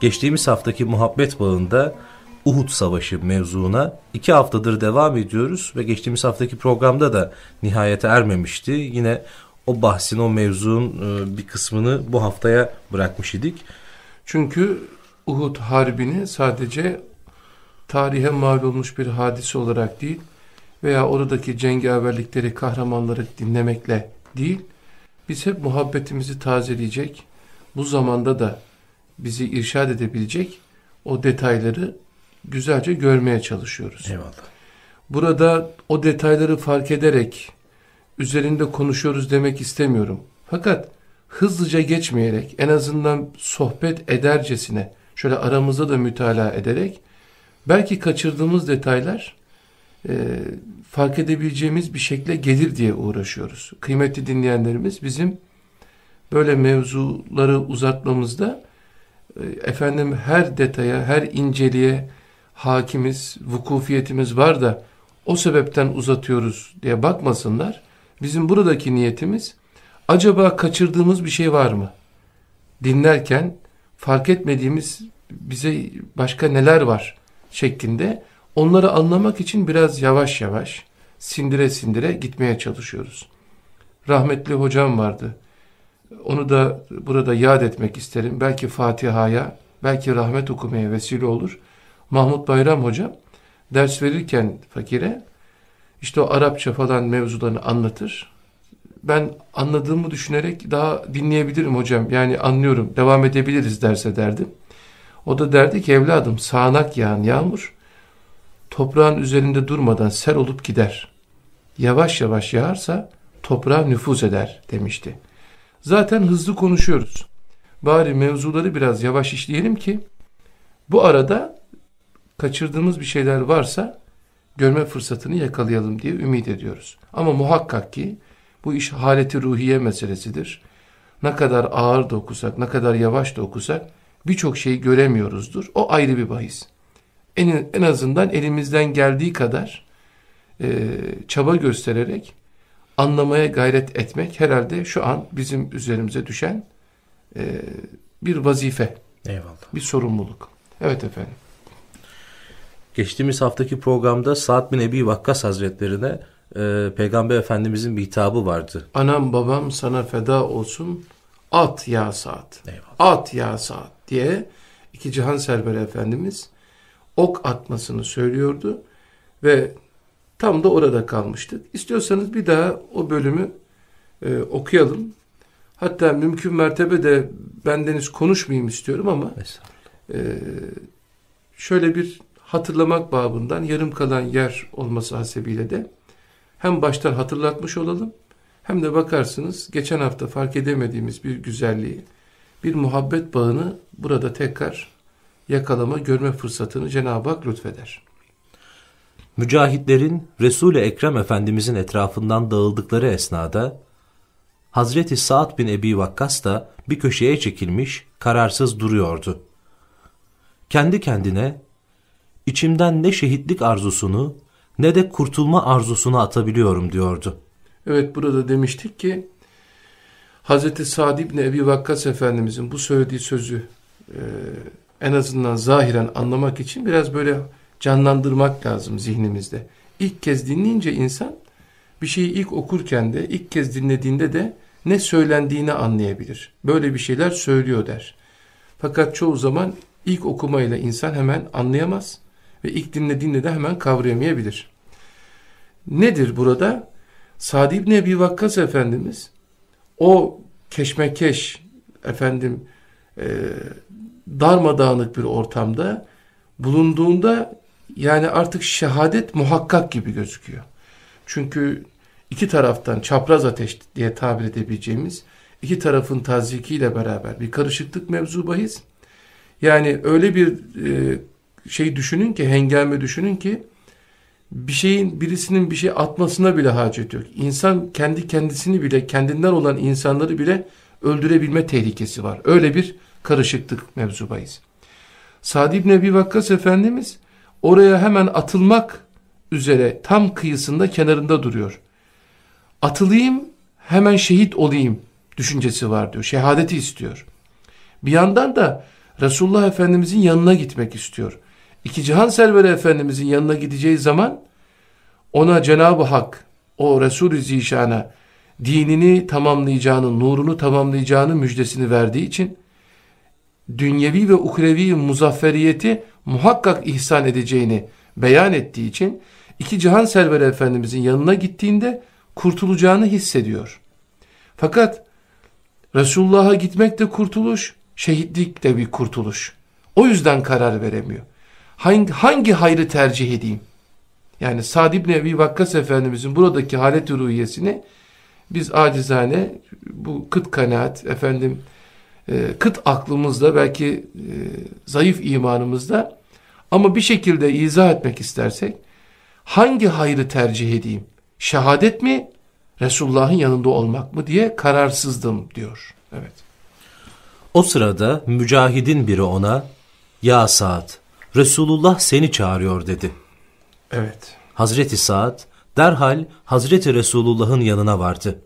geçtiğimiz haftaki muhabbet bağında Uhud Savaşı mevzuna iki haftadır devam ediyoruz ve geçtiğimiz haftaki programda da nihayete ermemişti. Yine o bahsin, o mevzunun e, bir kısmını bu haftaya bırakmış idik. Çünkü Uhud Harbi'ni sadece tarihe mal olmuş bir hadise olarak değil veya oradaki cengaverlikleri, kahramanları dinlemekle değil, biz hep muhabbetimizi tazeleyecek, bu zamanda da bizi irşad edebilecek o detayları güzelce görmeye çalışıyoruz. Eyvallah. Burada o detayları fark ederek üzerinde konuşuyoruz demek istemiyorum. Fakat hızlıca geçmeyerek en azından sohbet edercesine şöyle aramızda da mütalaa ederek belki kaçırdığımız detaylar e, fark edebileceğimiz bir şekle gelir diye uğraşıyoruz. Kıymetli dinleyenlerimiz bizim böyle mevzuları uzatmamızda efendim her detaya, her inceliğe hakimiz, vukufiyetimiz var da o sebepten uzatıyoruz diye bakmasınlar. Bizim buradaki niyetimiz acaba kaçırdığımız bir şey var mı? Dinlerken fark etmediğimiz bize başka neler var şeklinde onları anlamak için biraz yavaş yavaş sindire sindire gitmeye çalışıyoruz. Rahmetli hocam vardı. Onu da burada yad etmek isterim. Belki Fatiha'ya, belki rahmet okumaya vesile olur. Mahmut Bayram hocam ders verirken fakire işte o Arapça falan mevzularını anlatır. Ben anladığımı düşünerek daha dinleyebilirim hocam. Yani anlıyorum devam edebiliriz derse derdim. O da derdi ki evladım sağanak yağan yağmur toprağın üzerinde durmadan sel olup gider. Yavaş yavaş yağarsa toprağa nüfuz eder demişti. Zaten hızlı konuşuyoruz. Bari mevzuları biraz yavaş işleyelim ki bu arada kaçırdığımız bir şeyler varsa görme fırsatını yakalayalım diye ümit ediyoruz. Ama muhakkak ki bu iş haleti ruhiye meselesidir. Ne kadar ağır da okusak, ne kadar yavaş da okusak birçok şeyi göremiyoruzdur. O ayrı bir bahis. En, en azından elimizden geldiği kadar e, çaba göstererek anlamaya gayret etmek herhalde şu an bizim üzerimize düşen e, bir vazife. Eyvallah. Bir sorumluluk. Evet efendim. Geçtiğimiz haftaki programda Sa'd bin Ebi Vakkas Hazretlerine e, Peygamber Efendimizin bir hitabı vardı. Anam babam sana feda olsun at ya Sa'd. Eyvallah. At ya Sa'd diye iki cihan serveri Efendimiz ok atmasını söylüyordu ve tam da orada kalmıştık. İstiyorsanız bir daha o bölümü e, okuyalım. Hatta mümkün mertebe de bendeniz konuşmayayım istiyorum ama e, şöyle bir hatırlamak babından yarım kalan yer olması hasebiyle de hem baştan hatırlatmış olalım hem de bakarsınız geçen hafta fark edemediğimiz bir güzelliği, bir muhabbet bağını burada tekrar yakalama, görme fırsatını Cenab-ı Hak lütfeder. Mücahitlerin Resul-i Ekrem Efendimizin etrafından dağıldıkları esnada Hazreti Sa'd bin Ebi Vakkas da bir köşeye çekilmiş, kararsız duruyordu. Kendi kendine içimden ne şehitlik arzusunu ne de kurtulma arzusunu atabiliyorum diyordu. Evet burada demiştik ki Hazreti Sa'd İbni Ebi Vakkas Efendimizin bu söylediği sözü e, en azından zahiren anlamak için biraz böyle canlandırmak lazım zihnimizde. İlk kez dinleyince insan bir şeyi ilk okurken de ilk kez dinlediğinde de ne söylendiğini anlayabilir. Böyle bir şeyler söylüyor der. Fakat çoğu zaman ilk okumayla insan hemen anlayamaz ve ilk dinlediğinde de hemen kavrayamayabilir. Nedir burada? Sadi İbni Ebi Vakkas Efendimiz o keşmekeş efendim e, darmadağınık bir ortamda bulunduğunda yani artık şehadet muhakkak gibi gözüküyor. Çünkü iki taraftan çapraz ateş diye tabir edebileceğimiz iki tarafın tazikiyle beraber bir karışıklık mevzu bahis. Yani öyle bir e, şey düşünün ki hengame düşünün ki bir şeyin birisinin bir şey atmasına bile hacet yok. İnsan kendi kendisini bile kendinden olan insanları bile öldürebilme tehlikesi var. Öyle bir karışıklık mevzu bahis. Sa'd ibn Ebi Vakkas Efendimiz oraya hemen atılmak üzere tam kıyısında kenarında duruyor. Atılayım hemen şehit olayım düşüncesi var diyor. Şehadeti istiyor. Bir yandan da Resulullah Efendimizin yanına gitmek istiyor. İki cihan serveri Efendimizin yanına gideceği zaman ona Cenab-ı Hak o Resul-i Zişan'a dinini tamamlayacağını, nurunu tamamlayacağını müjdesini verdiği için dünyevi ve ukrevi muzafferiyeti muhakkak ihsan edeceğini beyan ettiği için iki cihan serveri efendimizin yanına gittiğinde kurtulacağını hissediyor. Fakat Resulullah'a gitmek de kurtuluş, şehitlik de bir kurtuluş. O yüzden karar veremiyor. Hangi, hangi hayrı tercih edeyim? Yani Sa'd ibn Ebi Vakkas Efendimizin buradaki halet-i ruhiyesini biz acizane bu kıt kanaat efendim kıt aklımızda belki e, zayıf imanımızda ama bir şekilde izah etmek istersek hangi hayrı tercih edeyim? Şehadet mi? Resulullah'ın yanında olmak mı diye kararsızdım diyor. Evet. O sırada mücahidin biri ona ya Sa'd Resulullah seni çağırıyor dedi. Evet. Hazreti Sa'd derhal Hazreti Resulullah'ın yanına vardı.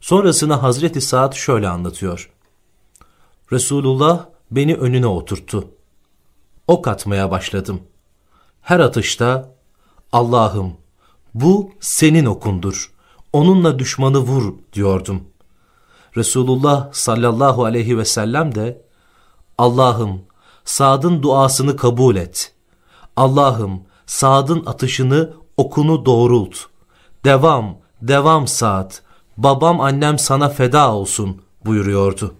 Sonrasını Hazreti Sa'd şöyle anlatıyor. Resulullah beni önüne oturttu. Ok atmaya başladım. Her atışta Allah'ım bu senin okundur. Onunla düşmanı vur diyordum. Resulullah sallallahu aleyhi ve sellem de Allah'ım Sad'ın duasını kabul et. Allah'ım Sad'ın atışını okunu doğrult. Devam, devam Sa'd. Babam annem sana feda olsun buyuruyordu.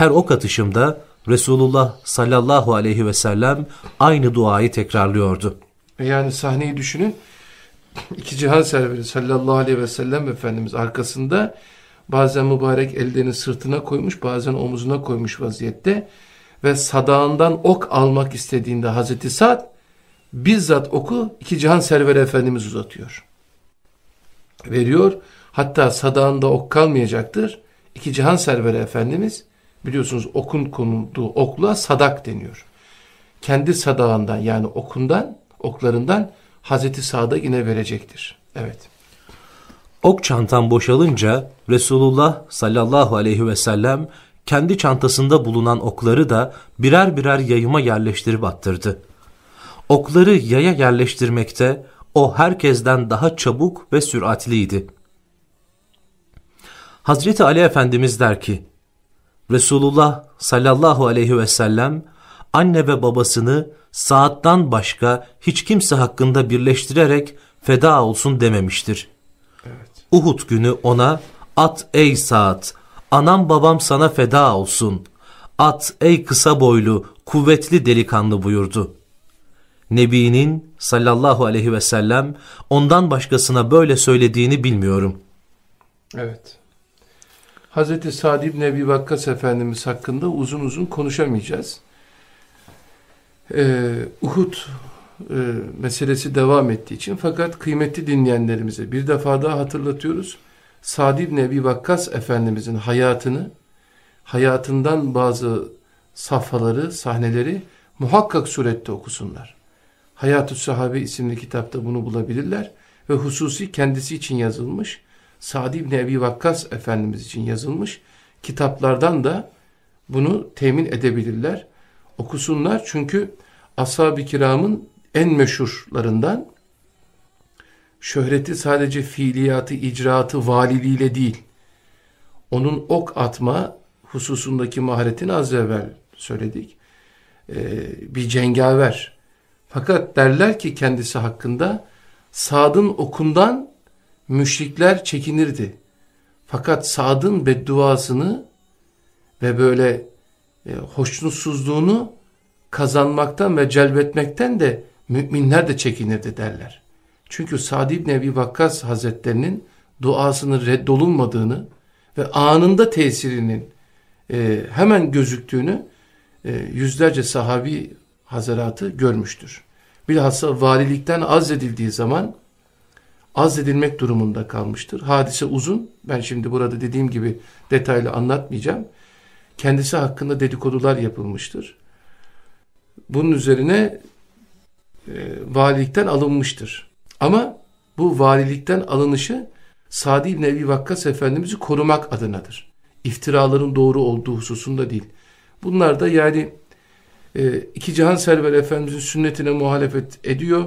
Her ok atışımda Resulullah sallallahu aleyhi ve sellem aynı duayı tekrarlıyordu. Yani sahneyi düşünün. İki cihan serveri sallallahu aleyhi ve sellem Efendimiz arkasında bazen mübarek ellerini sırtına koymuş bazen omuzuna koymuş vaziyette ve sadağından ok almak istediğinde Hazreti Sa'd bizzat oku iki cihan serveri Efendimiz uzatıyor. Veriyor. Hatta sadağında ok kalmayacaktır. İki cihan serveri Efendimiz biliyorsunuz okun konulduğu okla sadak deniyor. Kendi sadağından yani okundan, oklarından Hazreti Sa'da yine verecektir. Evet. Ok çantam boşalınca Resulullah sallallahu aleyhi ve sellem kendi çantasında bulunan okları da birer birer yayıma yerleştirip attırdı. Okları yaya yerleştirmekte o herkesten daha çabuk ve süratliydi. Hazreti Ali Efendimiz der ki, Resulullah sallallahu aleyhi ve sellem anne ve babasını saattan başka hiç kimse hakkında birleştirerek feda olsun dememiştir. Evet. Uhud günü ona at ey saat, anam babam sana feda olsun. At ey kısa boylu, kuvvetli delikanlı buyurdu. Nebi'nin sallallahu aleyhi ve sellem ondan başkasına böyle söylediğini bilmiyorum. Evet. Hazreti Sa'd ibn Ebi Vakkas Efendimiz hakkında uzun uzun konuşamayacağız. Ee, Uhud e, meselesi devam ettiği için fakat kıymetli dinleyenlerimize bir defa daha hatırlatıyoruz. Sa'd ibn Ebi Vakkas Efendimizin hayatını, hayatından bazı safhaları, sahneleri muhakkak surette okusunlar. Hayat-ı Sahabe isimli kitapta bunu bulabilirler ve hususi kendisi için yazılmış Sa'd ibn Ebi Vakkas Efendimiz için yazılmış kitaplardan da bunu temin edebilirler. Okusunlar çünkü ashab-ı kiramın en meşhurlarından şöhreti sadece fiiliyatı, icraatı, valiliğiyle değil, onun ok atma hususundaki maharetini az evvel söyledik. Ee, bir cengaver. Fakat derler ki kendisi hakkında Sad'ın okundan müşrikler çekinirdi. Fakat Sad'ın bedduasını ve böyle e, hoşnutsuzluğunu kazanmaktan ve celbetmekten de müminler de çekinirdi derler. Çünkü Sa'd ibn Ebi Vakkas Hazretlerinin duasının reddolunmadığını ve anında tesirinin e, hemen gözüktüğünü e, yüzlerce sahabi hazaratı görmüştür. Bilhassa valilikten azledildiği zaman azledilmek durumunda kalmıştır. Hadise uzun. Ben şimdi burada dediğim gibi detaylı anlatmayacağım. Kendisi hakkında dedikodular yapılmıştır. Bunun üzerine e, valilikten alınmıştır. Ama bu valilikten alınışı Sadi İbni Ebi Vakkas Efendimiz'i korumak adınadır. İftiraların doğru olduğu hususunda değil. Bunlar da yani e, iki cihan server Efendimizin sünnetine muhalefet ediyor.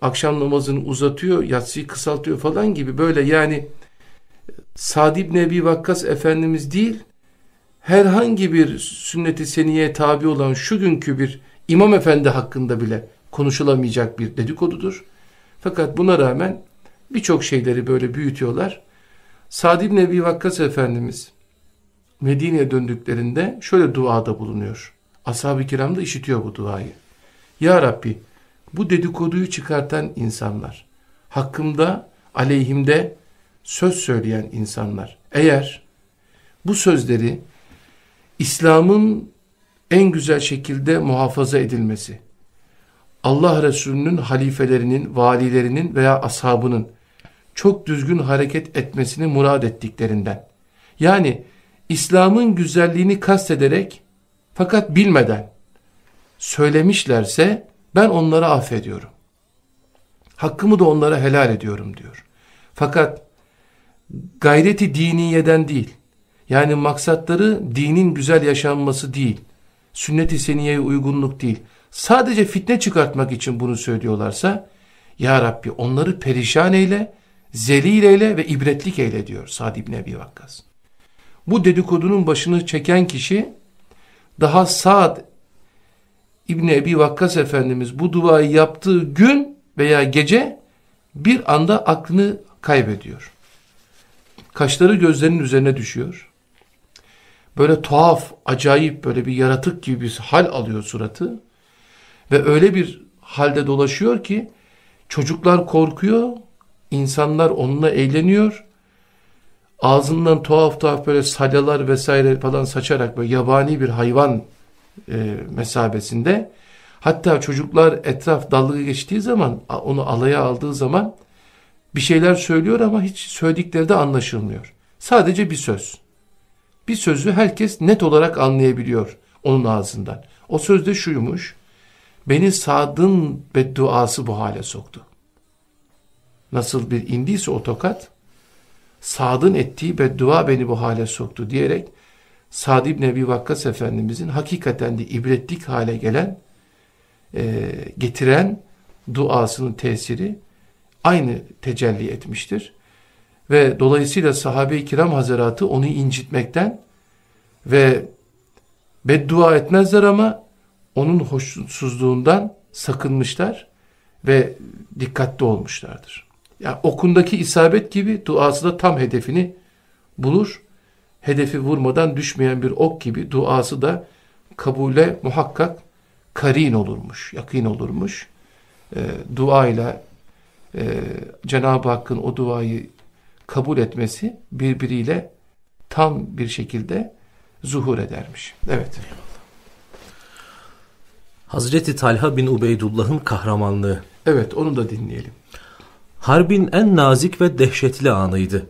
Akşam namazını uzatıyor, yatsıyı kısaltıyor falan gibi böyle yani Sa'd ibn Ebi Vakkas Efendimiz değil, herhangi bir sünneti seniye tabi olan şu günkü bir imam efendi hakkında bile konuşulamayacak bir dedikodudur. Fakat buna rağmen birçok şeyleri böyle büyütüyorlar. Sa'd ibn Ebi Vakkas Efendimiz Medine'ye döndüklerinde şöyle duada bulunuyor. Ashab-ı kiram da işitiyor bu duayı. Ya Rabbi bu dedikoduyu çıkartan insanlar, hakkımda, aleyhimde söz söyleyen insanlar, eğer bu sözleri İslam'ın en güzel şekilde muhafaza edilmesi, Allah Resulü'nün halifelerinin, valilerinin veya ashabının çok düzgün hareket etmesini murad ettiklerinden. Yani İslam'ın güzelliğini kastederek fakat bilmeden söylemişlerse ben onları affediyorum. Hakkımı da onlara helal ediyorum diyor. Fakat gayreti diniyeden değil. Yani maksatları dinin güzel yaşanması değil. Sünnet-i seniyeye uygunluk değil. Sadece fitne çıkartmak için bunu söylüyorlarsa Ya Rabbi onları perişan eyle, zelil eyle ve ibretlik eyle diyor Sa'd ibn Ebi Vakkas. Bu dedikodunun başını çeken kişi daha Sa'd İbni Ebi Vakkas Efendimiz bu duayı yaptığı gün veya gece bir anda aklını kaybediyor. Kaşları gözlerinin üzerine düşüyor. Böyle tuhaf, acayip böyle bir yaratık gibi bir hal alıyor suratı. Ve öyle bir halde dolaşıyor ki çocuklar korkuyor, insanlar onunla eğleniyor. Ağzından tuhaf tuhaf böyle salyalar vesaire falan saçarak böyle yabani bir hayvan e, mesabesinde. Hatta çocuklar etraf dalga geçtiği zaman onu alaya aldığı zaman bir şeyler söylüyor ama hiç söyledikleri de anlaşılmıyor. Sadece bir söz. Bir sözü herkes net olarak anlayabiliyor onun ağzından. O söz de şuymuş. Beni Sad'ın bedduası bu hale soktu. Nasıl bir indiyse o tokat, Sad'ın ettiği beddua beni bu hale soktu diyerek Sa'd ibn Ebi Vakkas Efendimizin hakikaten de ibretlik hale gelen, e, getiren duasının tesiri aynı tecelli etmiştir. Ve dolayısıyla sahabe-i kiram hazaratı onu incitmekten ve beddua etmezler ama onun hoşsuzluğundan sakınmışlar ve dikkatli olmuşlardır. Yani okundaki isabet gibi duası da tam hedefini bulur hedefi vurmadan düşmeyen bir ok gibi duası da kabule muhakkak karin olurmuş, yakın olurmuş. E, duayla e, Cenab-ı Hakk'ın o duayı kabul etmesi birbiriyle tam bir şekilde zuhur edermiş. Evet. Hazreti Talha bin Ubeydullah'ın kahramanlığı. Evet onu da dinleyelim. Harbin en nazik ve dehşetli anıydı.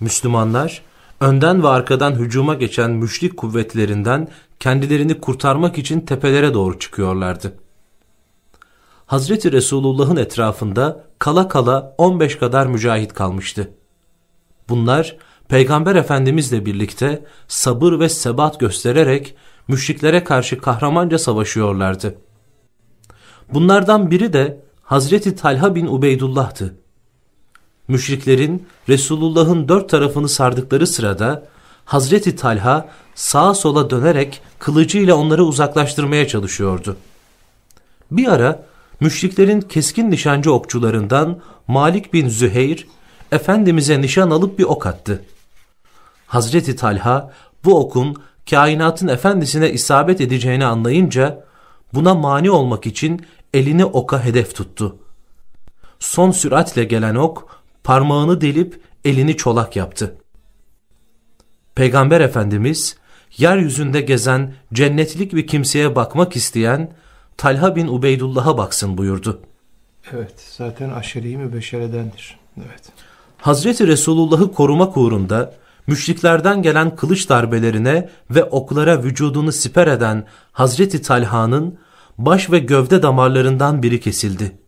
Müslümanlar önden ve arkadan hücuma geçen müşrik kuvvetlerinden kendilerini kurtarmak için tepelere doğru çıkıyorlardı. Hazreti Resulullah'ın etrafında kala kala 15 kadar mücahit kalmıştı. Bunlar Peygamber Efendimizle birlikte sabır ve sebat göstererek müşriklere karşı kahramanca savaşıyorlardı. Bunlardan biri de Hazreti Talha bin Ubeydullah'tı. Müşriklerin Resulullah'ın dört tarafını sardıkları sırada Hazreti Talha sağa sola dönerek kılıcıyla onları uzaklaştırmaya çalışıyordu. Bir ara müşriklerin keskin nişancı okçularından Malik bin Züheyr Efendimiz'e nişan alıp bir ok attı. Hazreti Talha bu okun kainatın efendisine isabet edeceğini anlayınca buna mani olmak için elini oka hedef tuttu. Son süratle gelen ok parmağını delip elini çolak yaptı. Peygamber Efendimiz yeryüzünde gezen cennetlik bir kimseye bakmak isteyen Talha bin Ubeydullah'a baksın buyurdu. Evet zaten aşeri mübeşeredendir. Evet. Hazreti Resulullah'ı korumak uğrunda müşriklerden gelen kılıç darbelerine ve oklara vücudunu siper eden Hazreti Talha'nın baş ve gövde damarlarından biri kesildi.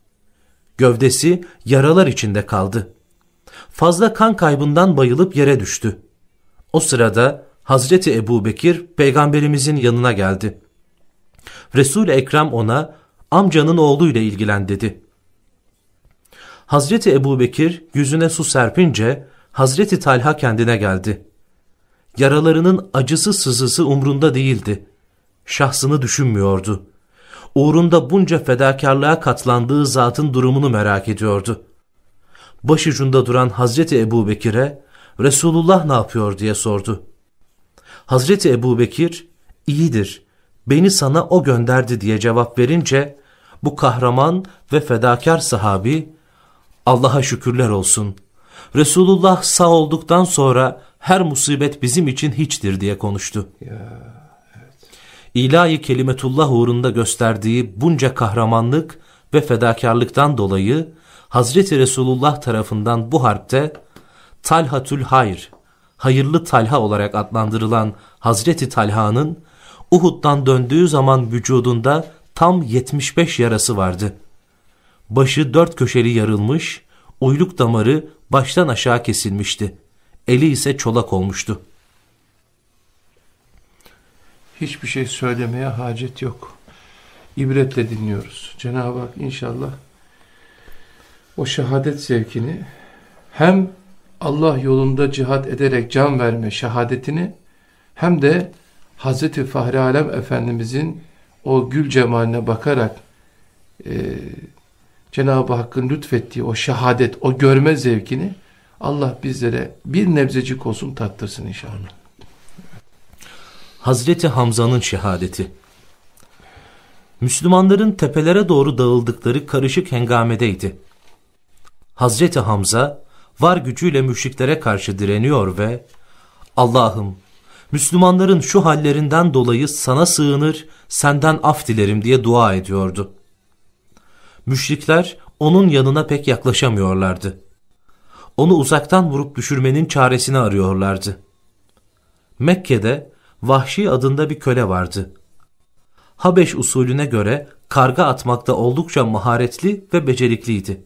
Gövdesi yaralar içinde kaldı fazla kan kaybından bayılıp yere düştü. O sırada Hazreti Ebu Bekir peygamberimizin yanına geldi. Resul-i Ekrem ona amcanın oğluyla ilgilen dedi. Hazreti Ebu Bekir yüzüne su serpince Hazreti Talha kendine geldi. Yaralarının acısı sızısı umrunda değildi. Şahsını düşünmüyordu. Uğrunda bunca fedakarlığa katlandığı zatın durumunu merak ediyordu. Başucunda duran Hazreti Ebu Bekir'e Resulullah ne yapıyor diye sordu. Hazreti Ebu Bekir, iyidir, beni sana o gönderdi diye cevap verince, bu kahraman ve fedakar sahabi, Allah'a şükürler olsun. Resulullah sağ olduktan sonra her musibet bizim için hiçtir diye konuştu. Ya, evet. İlahi kelimetullah uğrunda gösterdiği bunca kahramanlık ve fedakarlıktan dolayı Hazreti Resulullah tarafından bu harpte Talhatül Hayr, hayırlı Talha olarak adlandırılan Hazreti Talha'nın Uhud'dan döndüğü zaman vücudunda tam 75 yarası vardı. Başı dört köşeli yarılmış, uyluk damarı baştan aşağı kesilmişti. Eli ise çolak olmuştu. Hiçbir şey söylemeye hacet yok. İbretle dinliyoruz. Cenab-ı Hak inşallah o şehadet zevkini hem Allah yolunda cihat ederek can verme şehadetini hem de Hazreti Fahri Alem Efendimizin o gül cemaline bakarak e, Cenab-ı Hakk'ın lütfettiği o şehadet, o görme zevkini Allah bizlere bir nebzecik olsun tattırsın inşallah. Hazreti Hamza'nın şehadeti Müslümanların tepelere doğru dağıldıkları karışık hengamedeydi. Hazreti Hamza var gücüyle müşriklere karşı direniyor ve Allah'ım Müslümanların şu hallerinden dolayı sana sığınır, senden af dilerim diye dua ediyordu. Müşrikler onun yanına pek yaklaşamıyorlardı. Onu uzaktan vurup düşürmenin çaresini arıyorlardı. Mekke'de Vahşi adında bir köle vardı. Habeş usulüne göre karga atmakta oldukça maharetli ve becerikliydi.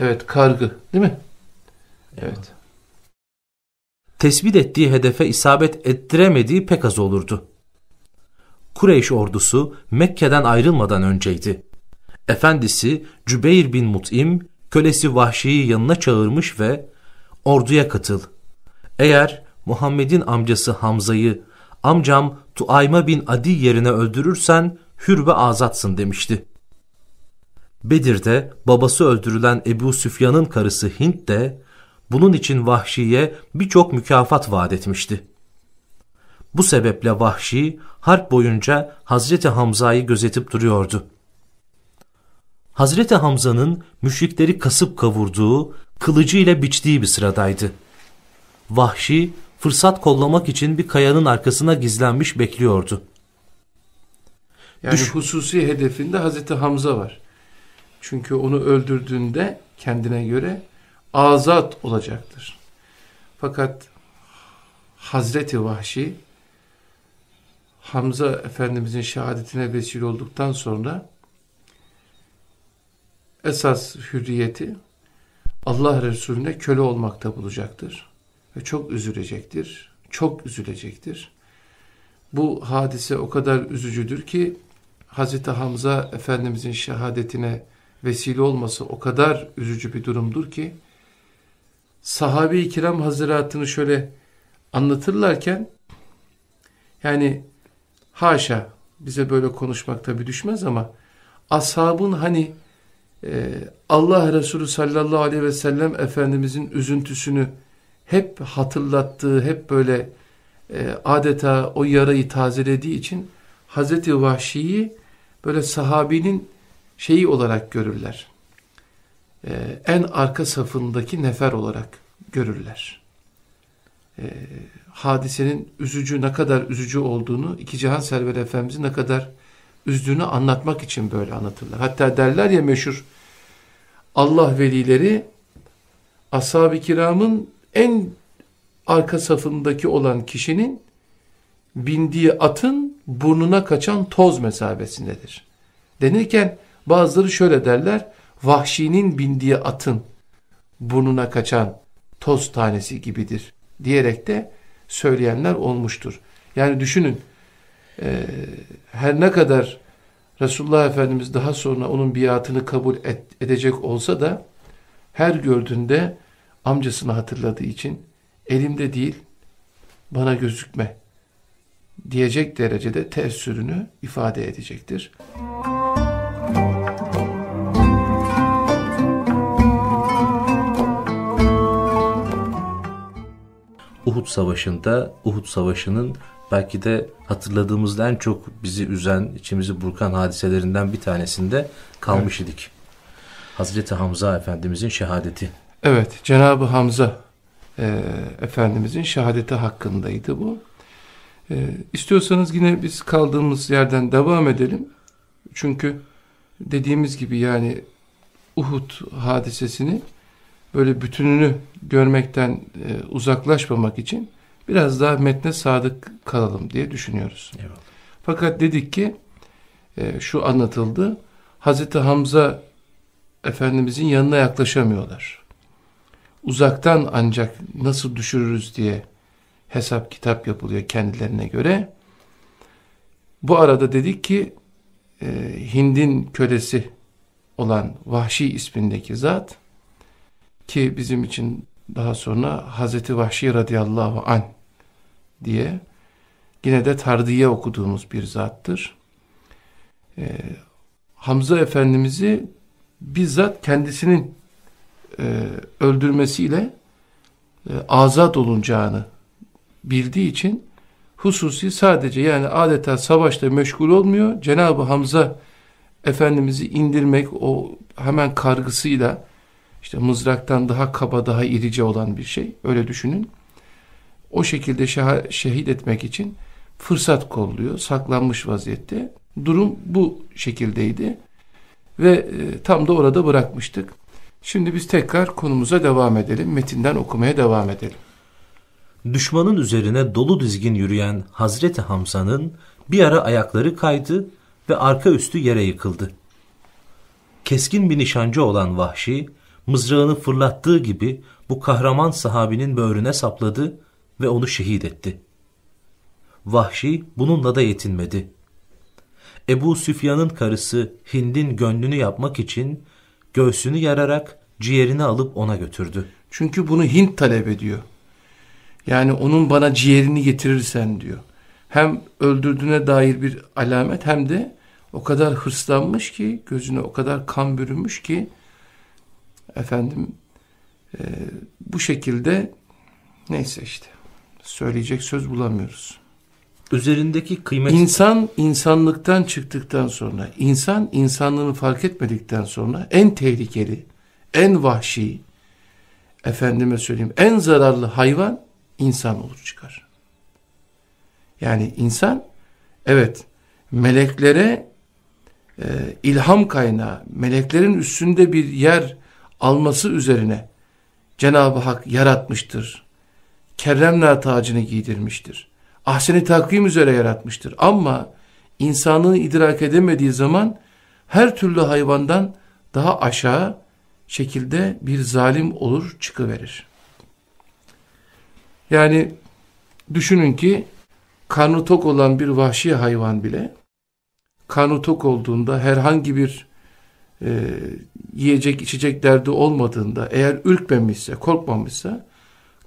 Evet kargı değil mi? Evet. Tespit ettiği hedefe isabet ettiremediği pek az olurdu. Kureyş ordusu Mekke'den ayrılmadan önceydi. Efendisi Cübeyr bin Mut'im kölesi Vahşi'yi yanına çağırmış ve orduya katıl. Eğer Muhammed'in amcası Hamza'yı amcam Tuayma bin Adi yerine öldürürsen hür ve azatsın demişti. Bedir'de babası öldürülen Ebu Süfyan'ın karısı Hint de bunun için Vahşi'ye birçok mükafat vaat etmişti. Bu sebeple Vahşi harp boyunca Hazreti Hamza'yı gözetip duruyordu. Hazreti Hamza'nın müşrikleri kasıp kavurduğu, kılıcı ile biçtiği bir sıradaydı. Vahşi fırsat kollamak için bir kayanın arkasına gizlenmiş bekliyordu. Yani Düş hususi hedefinde Hazreti Hamza var. Çünkü onu öldürdüğünde kendine göre azat olacaktır. Fakat Hazreti Vahşi Hamza Efendimizin şehadetine vesile olduktan sonra esas hürriyeti Allah Resulüne köle olmakta bulacaktır. Ve çok üzülecektir. Çok üzülecektir. Bu hadise o kadar üzücüdür ki Hazreti Hamza Efendimizin şehadetine vesile olması o kadar üzücü bir durumdur ki sahabe-i kiram hazıratını şöyle anlatırlarken yani haşa bize böyle konuşmak tabi düşmez ama ashabın hani e, Allah Resulü sallallahu aleyhi ve sellem Efendimizin üzüntüsünü hep hatırlattığı, hep böyle e, adeta o yarayı tazelediği için Hazreti Vahşi'yi böyle sahabinin şeyi olarak görürler. E, en arka safındaki nefer olarak görürler. E, hadisenin üzücü ne kadar üzücü olduğunu iki cihan serveri efendimizin ne kadar üzdüğünü anlatmak için böyle anlatırlar. Hatta derler ya meşhur Allah velileri ashab-ı kiramın en arka safındaki olan kişinin bindiği atın burnuna kaçan toz mesabesindedir. Denirken bazıları şöyle derler, vahşinin bindiği atın burnuna kaçan toz tanesi gibidir diyerek de söyleyenler olmuştur. Yani düşünün e, her ne kadar Resulullah Efendimiz daha sonra onun biatını kabul et, edecek olsa da her gördüğünde amcasını hatırladığı için elimde değil bana gözükme diyecek derecede teessürünü ifade edecektir. Uhud Savaşı'nda Uhud Savaşı'nın belki de hatırladığımızda en çok bizi üzen, içimizi burkan hadiselerinden bir tanesinde kalmış evet. idik. Hazreti Hamza Efendimizin şehadeti. Evet, Cenab-ı Hamza e, Efendimizin şehadeti hakkındaydı bu. E, istiyorsanız yine biz kaldığımız yerden devam edelim. Çünkü dediğimiz gibi yani Uhud hadisesini böyle bütününü görmekten e, uzaklaşmamak için biraz daha metne sadık kalalım diye düşünüyoruz. Eyvallah. Fakat dedik ki e, şu anlatıldı. Hazreti Hamza Efendimizin yanına yaklaşamıyorlar. Uzaktan ancak nasıl düşürürüz diye hesap kitap yapılıyor kendilerine göre. Bu arada dedik ki e, Hind'in kölesi olan Vahşi ismindeki zat ki bizim için daha sonra Hazreti Vahşi radıyallahu an diye yine de tardiye okuduğumuz bir zattır. Ee, Hamza Efendimiz'i bizzat kendisinin e, öldürmesiyle e, azat olunacağını bildiği için hususi sadece yani adeta savaşta meşgul olmuyor. Cenab-ı Hamza Efendimiz'i indirmek o hemen kargısıyla işte mızraktan daha kaba daha irice olan bir şey öyle düşünün. O şekilde şehit etmek için fırsat kolluyor saklanmış vaziyette. Durum bu şekildeydi ve e, tam da orada bırakmıştık. Şimdi biz tekrar konumuza devam edelim. Metinden okumaya devam edelim. Düşmanın üzerine dolu dizgin yürüyen Hazreti Hamza'nın bir ara ayakları kaydı ve arka üstü yere yıkıldı. Keskin bir nişancı olan Vahşi, mızrağını fırlattığı gibi bu kahraman sahabinin böğrüne sapladı ve onu şehit etti. Vahşi bununla da yetinmedi. Ebu Süfyan'ın karısı Hind'in gönlünü yapmak için göğsünü yararak ciğerini alıp ona götürdü. Çünkü bunu Hint talep ediyor. Yani onun bana ciğerini getirirsen diyor. Hem öldürdüğüne dair bir alamet hem de o kadar hırslanmış ki gözüne o kadar kan bürünmüş ki efendim e, bu şekilde neyse işte söyleyecek söz bulamıyoruz. Üzerindeki kıymet... İnsan insanlıktan çıktıktan sonra, insan insanlığını fark etmedikten sonra en tehlikeli, en vahşi, efendime söyleyeyim en zararlı hayvan insan olur çıkar. Yani insan evet meleklere e, ilham kaynağı, meleklerin üstünde bir yer alması üzerine Cenab-ı Hak yaratmıştır. Kerremna tacını giydirmiştir. Ahseni takvim üzere yaratmıştır. Ama insanlığı idrak edemediği zaman her türlü hayvandan daha aşağı şekilde bir zalim olur çıkıverir. Yani düşünün ki karnı tok olan bir vahşi hayvan bile karnı tok olduğunda herhangi bir e, yiyecek içecek derdi olmadığında eğer ürkmemişse korkmamışsa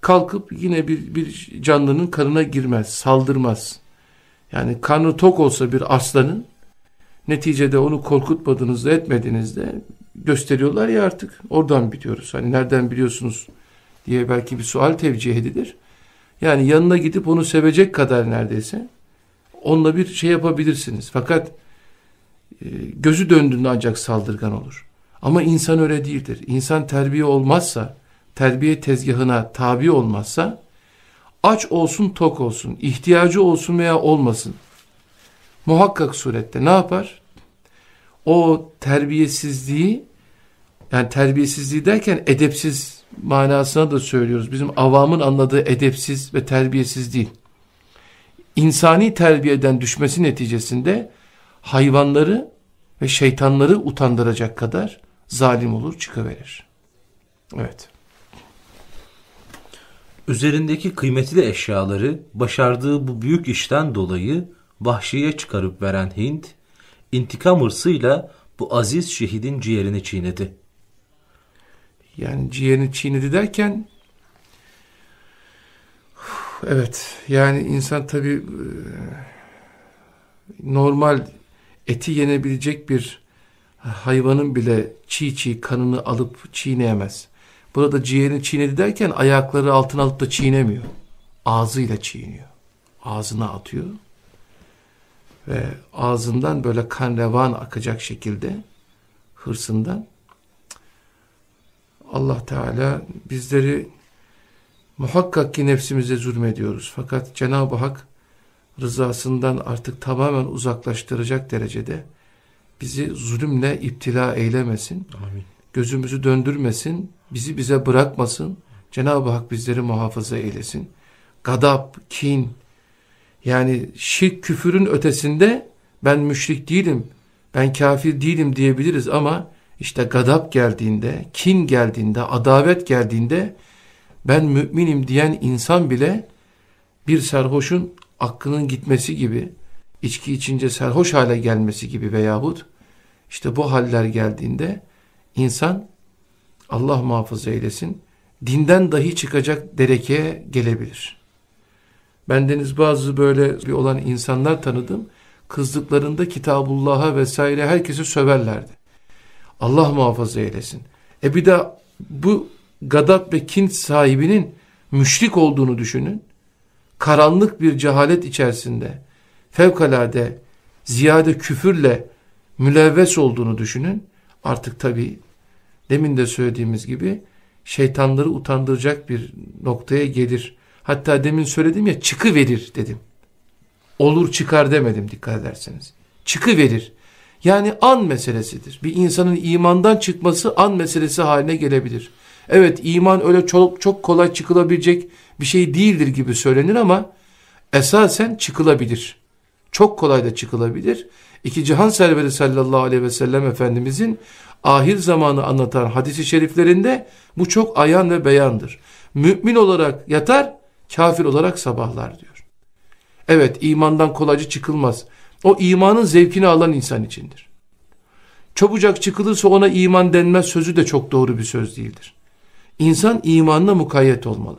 kalkıp yine bir, bir canlının karına girmez saldırmaz. Yani karnı tok olsa bir aslanın neticede onu korkutmadığınızda etmediğinizde gösteriyorlar ya artık oradan biliyoruz. Hani nereden biliyorsunuz diye belki bir sual tevcih edilir. Yani yanına gidip onu sevecek kadar neredeyse onunla bir şey yapabilirsiniz. Fakat gözü döndüğünde ancak saldırgan olur. Ama insan öyle değildir. İnsan terbiye olmazsa, terbiye tezgahına tabi olmazsa, aç olsun tok olsun, ihtiyacı olsun veya olmasın, muhakkak surette ne yapar? O terbiyesizliği, yani terbiyesizliği derken edepsiz manasına da söylüyoruz. Bizim avamın anladığı edepsiz ve terbiyesiz değil. İnsani terbiyeden düşmesi neticesinde hayvanları ve şeytanları utandıracak kadar zalim olur çıkıverir. Evet. Üzerindeki kıymetli eşyaları başardığı bu büyük işten dolayı vahşiye çıkarıp veren Hint, intikam hırsıyla bu aziz şehidin ciğerini çiğnedi. Yani ciğerini çiğnedi derken evet yani insan tabi e, normal eti yenebilecek bir hayvanın bile çiğ çiğ kanını alıp çiğneyemez. Burada ciğerini çiğnedi derken ayakları altına alıp da çiğnemiyor. Ağzıyla çiğniyor. Ağzına atıyor. Ve ağzından böyle kan revan akacak şekilde hırsından Allah Teala bizleri muhakkak ki nefsimize zulmediyoruz. Fakat Cenab-ı Hak rızasından artık tamamen uzaklaştıracak derecede bizi zulümle iptila eylemesin. Amin. Gözümüzü döndürmesin. Bizi bize bırakmasın. Cenab-ı Hak bizleri muhafaza eylesin. Gadap, kin, yani şirk küfürün ötesinde ben müşrik değilim, ben kafir değilim diyebiliriz ama işte gadap geldiğinde, kin geldiğinde, adavet geldiğinde ben müminim diyen insan bile bir sarhoşun aklının gitmesi gibi, içki içince sarhoş hale gelmesi gibi veyahut işte bu haller geldiğinde insan Allah muhafaza eylesin dinden dahi çıkacak derekeye gelebilir. Bendeniz bazı böyle bir olan insanlar tanıdım. Kızdıklarında Kitabullah'a vesaire herkesi söverlerdi. Allah muhafaza eylesin. E bir de bu gadap ve kin sahibinin müşrik olduğunu düşünün. Karanlık bir cehalet içerisinde fevkalade ziyade küfürle mülevves olduğunu düşünün. Artık tabi demin de söylediğimiz gibi şeytanları utandıracak bir noktaya gelir. Hatta demin söyledim ya çıkı verir dedim. Olur çıkar demedim dikkat ederseniz. Çıkı verir. Yani an meselesidir. Bir insanın imandan çıkması an meselesi haline gelebilir. Evet iman öyle çok, çok kolay çıkılabilecek bir şey değildir gibi söylenir ama esasen çıkılabilir. Çok kolay da çıkılabilir. İki cihan serveri sallallahu aleyhi ve sellem Efendimizin ahir zamanı anlatan hadisi şeriflerinde bu çok ayan ve beyandır. Mümin olarak yatar, kafir olarak sabahlar diyor. Evet imandan kolayca çıkılmaz. O imanın zevkini alan insan içindir. Çabucak çıkılırsa ona iman denmez sözü de çok doğru bir söz değildir. İnsan imanına mukayyet olmalı.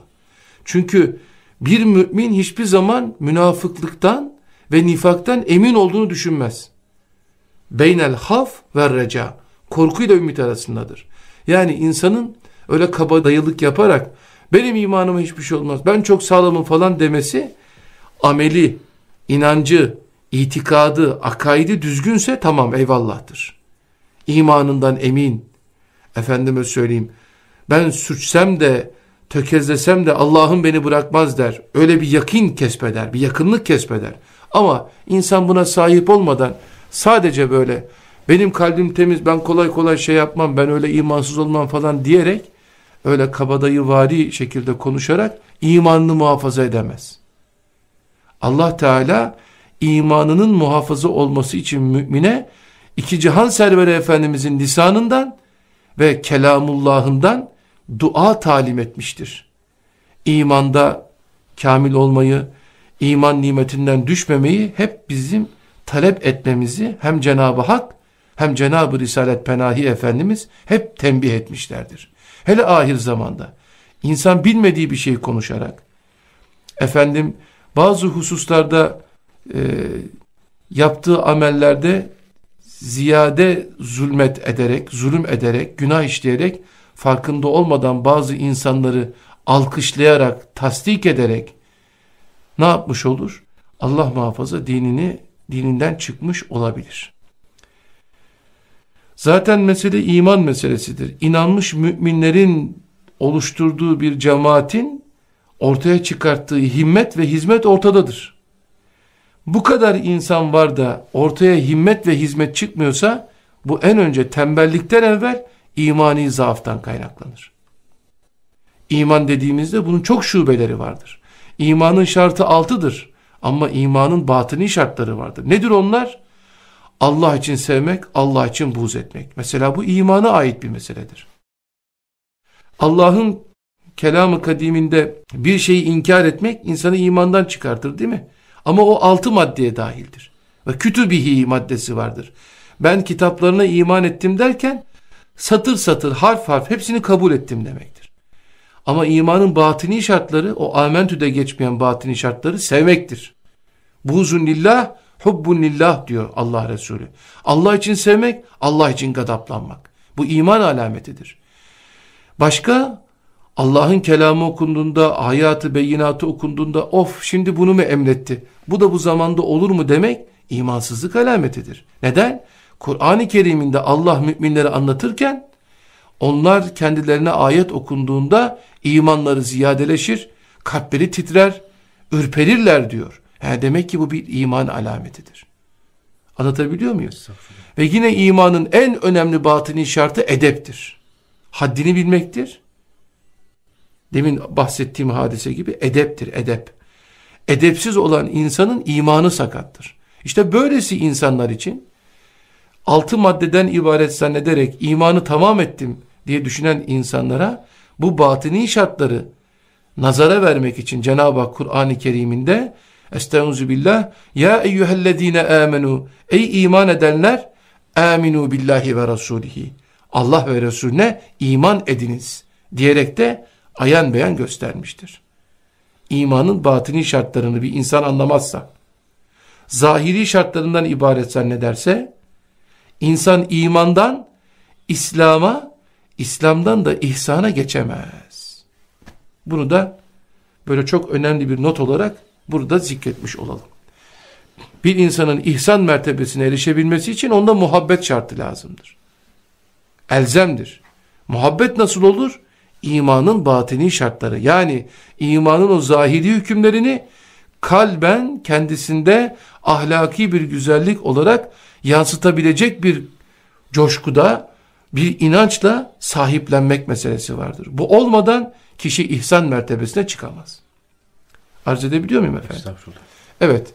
Çünkü bir mümin hiçbir zaman münafıklıktan ve nifaktan emin olduğunu düşünmez. Beynel haf ve reca. Korkuyla ümit arasındadır. Yani insanın öyle kabadayılık yaparak benim imanıma hiçbir şey olmaz. Ben çok sağlamım falan demesi ameli, inancı, itikadı, akaidi düzgünse tamam eyvallahdır. İmanından emin. Efendime söyleyeyim. Ben sürçsem de tökezlesem de Allah'ım beni bırakmaz der. Öyle bir yakin kesbeder, bir yakınlık kesbeder. Ama insan buna sahip olmadan sadece böyle benim kalbim temiz ben kolay kolay şey yapmam ben öyle imansız olmam falan diyerek öyle kabadayı vari şekilde konuşarak imanını muhafaza edemez. Allah Teala imanının muhafaza olması için mümine iki cihan serveri Efendimizin lisanından ve kelamullahından dua talim etmiştir. İmanda kamil olmayı, iman nimetinden düşmemeyi hep bizim talep etmemizi hem Cenab-ı Hak hem Cenab-ı Risalet Penahi Efendimiz hep tembih etmişlerdir. Hele ahir zamanda insan bilmediği bir şeyi konuşarak efendim bazı hususlarda e, yaptığı amellerde ziyade zulmet ederek, zulüm ederek, günah işleyerek farkında olmadan bazı insanları alkışlayarak, tasdik ederek ne yapmış olur? Allah muhafaza dinini dininden çıkmış olabilir. Zaten mesele iman meselesidir. İnanmış müminlerin oluşturduğu bir cemaatin ortaya çıkarttığı himmet ve hizmet ortadadır. Bu kadar insan var da ortaya himmet ve hizmet çıkmıyorsa bu en önce tembellikten evvel imani zaaftan kaynaklanır. İman dediğimizde bunun çok şubeleri vardır. İmanın şartı altıdır ama imanın batini şartları vardır. Nedir onlar? Allah için sevmek, Allah için buğz etmek. Mesela bu imana ait bir meseledir. Allah'ın kelamı kadiminde bir şeyi inkar etmek insanı imandan çıkartır değil mi? Ama o altı maddeye dahildir. Ve kütübihi maddesi vardır. Ben kitaplarına iman ettim derken satır satır harf harf hepsini kabul ettim demektir. Ama imanın batini şartları o amentüde geçmeyen batini şartları sevmektir. Buzun lillah hubbun lillah diyor Allah Resulü. Allah için sevmek Allah için gadaplanmak. Bu iman alametidir. Başka Allah'ın kelamı okunduğunda, hayatı, beyinatı okunduğunda of şimdi bunu mu emretti? Bu da bu zamanda olur mu demek imansızlık alametidir. Neden? Kur'an-ı Kerim'inde Allah müminleri anlatırken onlar kendilerine ayet okunduğunda imanları ziyadeleşir, kalpleri titrer, ürperirler diyor. Yani demek ki bu bir iman alametidir. Anlatabiliyor muyuz? Ve yine imanın en önemli batini şartı edeptir. Haddini bilmektir. Demin bahsettiğim hadise gibi edeptir, edep. Edepsiz olan insanın imanı sakattır. İşte böylesi insanlar için altı maddeden ibaret zannederek imanı tamam ettim diye düşünen insanlara bu batini şartları nazara vermek için Cenab-ı Hak Kur'an-ı Kerim'inde Estaizu billah ya eyyühellezine amenu ey iman edenler aminu billahi ve rasulihi Allah ve Resulüne iman ediniz diyerek de ayan beyan göstermiştir. İmanın batini şartlarını bir insan anlamazsa zahiri şartlarından ibaret zannederse insan imandan İslam'a İslam'dan da ihsana geçemez. Bunu da böyle çok önemli bir not olarak burada zikretmiş olalım. Bir insanın ihsan mertebesine erişebilmesi için onda muhabbet şartı lazımdır. Elzemdir. Muhabbet nasıl olur? İmanın batini şartları yani imanın o zahiri hükümlerini kalben kendisinde ahlaki bir güzellik olarak yansıtabilecek bir coşkuda, bir inançla sahiplenmek meselesi vardır. Bu olmadan kişi ihsan mertebesine çıkamaz. Arz edebiliyor muyum efendim? Evet.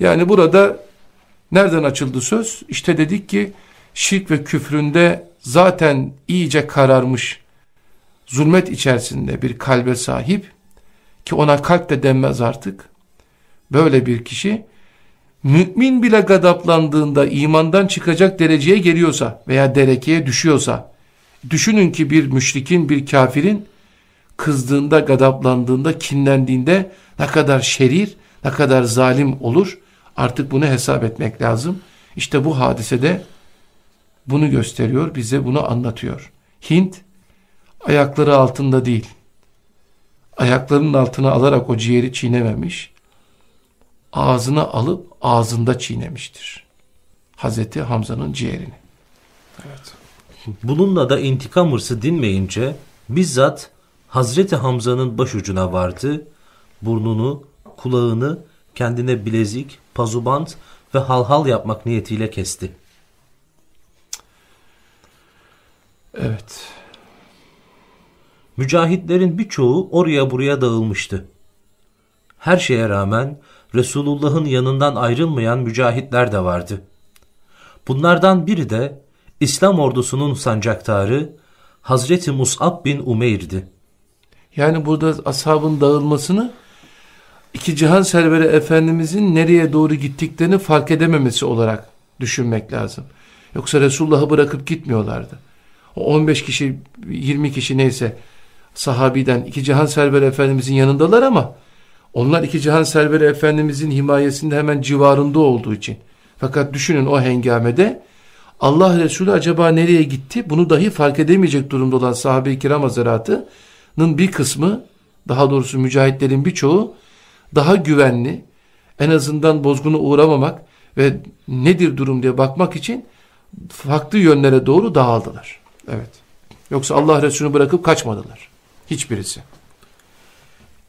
Yani burada nereden açıldı söz? İşte dedik ki şirk ve küfründe zaten iyice kararmış zulmet içerisinde bir kalbe sahip ki ona kalp de denmez artık. Böyle bir kişi mümin bile gadaplandığında imandan çıkacak dereceye geliyorsa veya derekeye düşüyorsa düşünün ki bir müşrikin bir kafirin kızdığında gadaplandığında kinlendiğinde ne kadar şerir ne kadar zalim olur artık bunu hesap etmek lazım. İşte bu hadisede bunu gösteriyor bize bunu anlatıyor. Hint ayakları altında değil ayaklarının altına alarak o ciğeri çiğnememiş ağzına alıp ağzında çiğnemiştir. Hazreti Hamza'nın ciğerini. Evet. Bununla da intikam hırsı dinmeyince bizzat Hazreti Hamza'nın başucuna vardı, burnunu, kulağını kendine bilezik, pazubant ve halhal yapmak niyetiyle kesti. Evet. Mücahitlerin birçoğu oraya buraya dağılmıştı. Her şeye rağmen Resulullah'ın yanından ayrılmayan mücahitler de vardı. Bunlardan biri de İslam ordusunun sancaktarı Hazreti Mus'ab bin Umeyr'di. Yani burada ashabın dağılmasını iki cihan serveri efendimizin nereye doğru gittiklerini fark edememesi olarak düşünmek lazım. Yoksa Resulullah'ı bırakıp gitmiyorlardı. O 15 kişi 20 kişi neyse sahabiden iki cihan serveri efendimizin yanındalar ama onlar iki cihan serveri efendimizin himayesinde hemen civarında olduğu için. Fakat düşünün o hengamede Allah Resulü acaba nereye gitti? Bunu dahi fark edemeyecek durumda olan sahabe-i kiram hazaratının bir kısmı, daha doğrusu mücahitlerin birçoğu daha güvenli, en azından bozguna uğramamak ve nedir durum diye bakmak için farklı yönlere doğru dağıldılar. Evet. Yoksa Allah Resulü'nü bırakıp kaçmadılar. Hiçbirisi.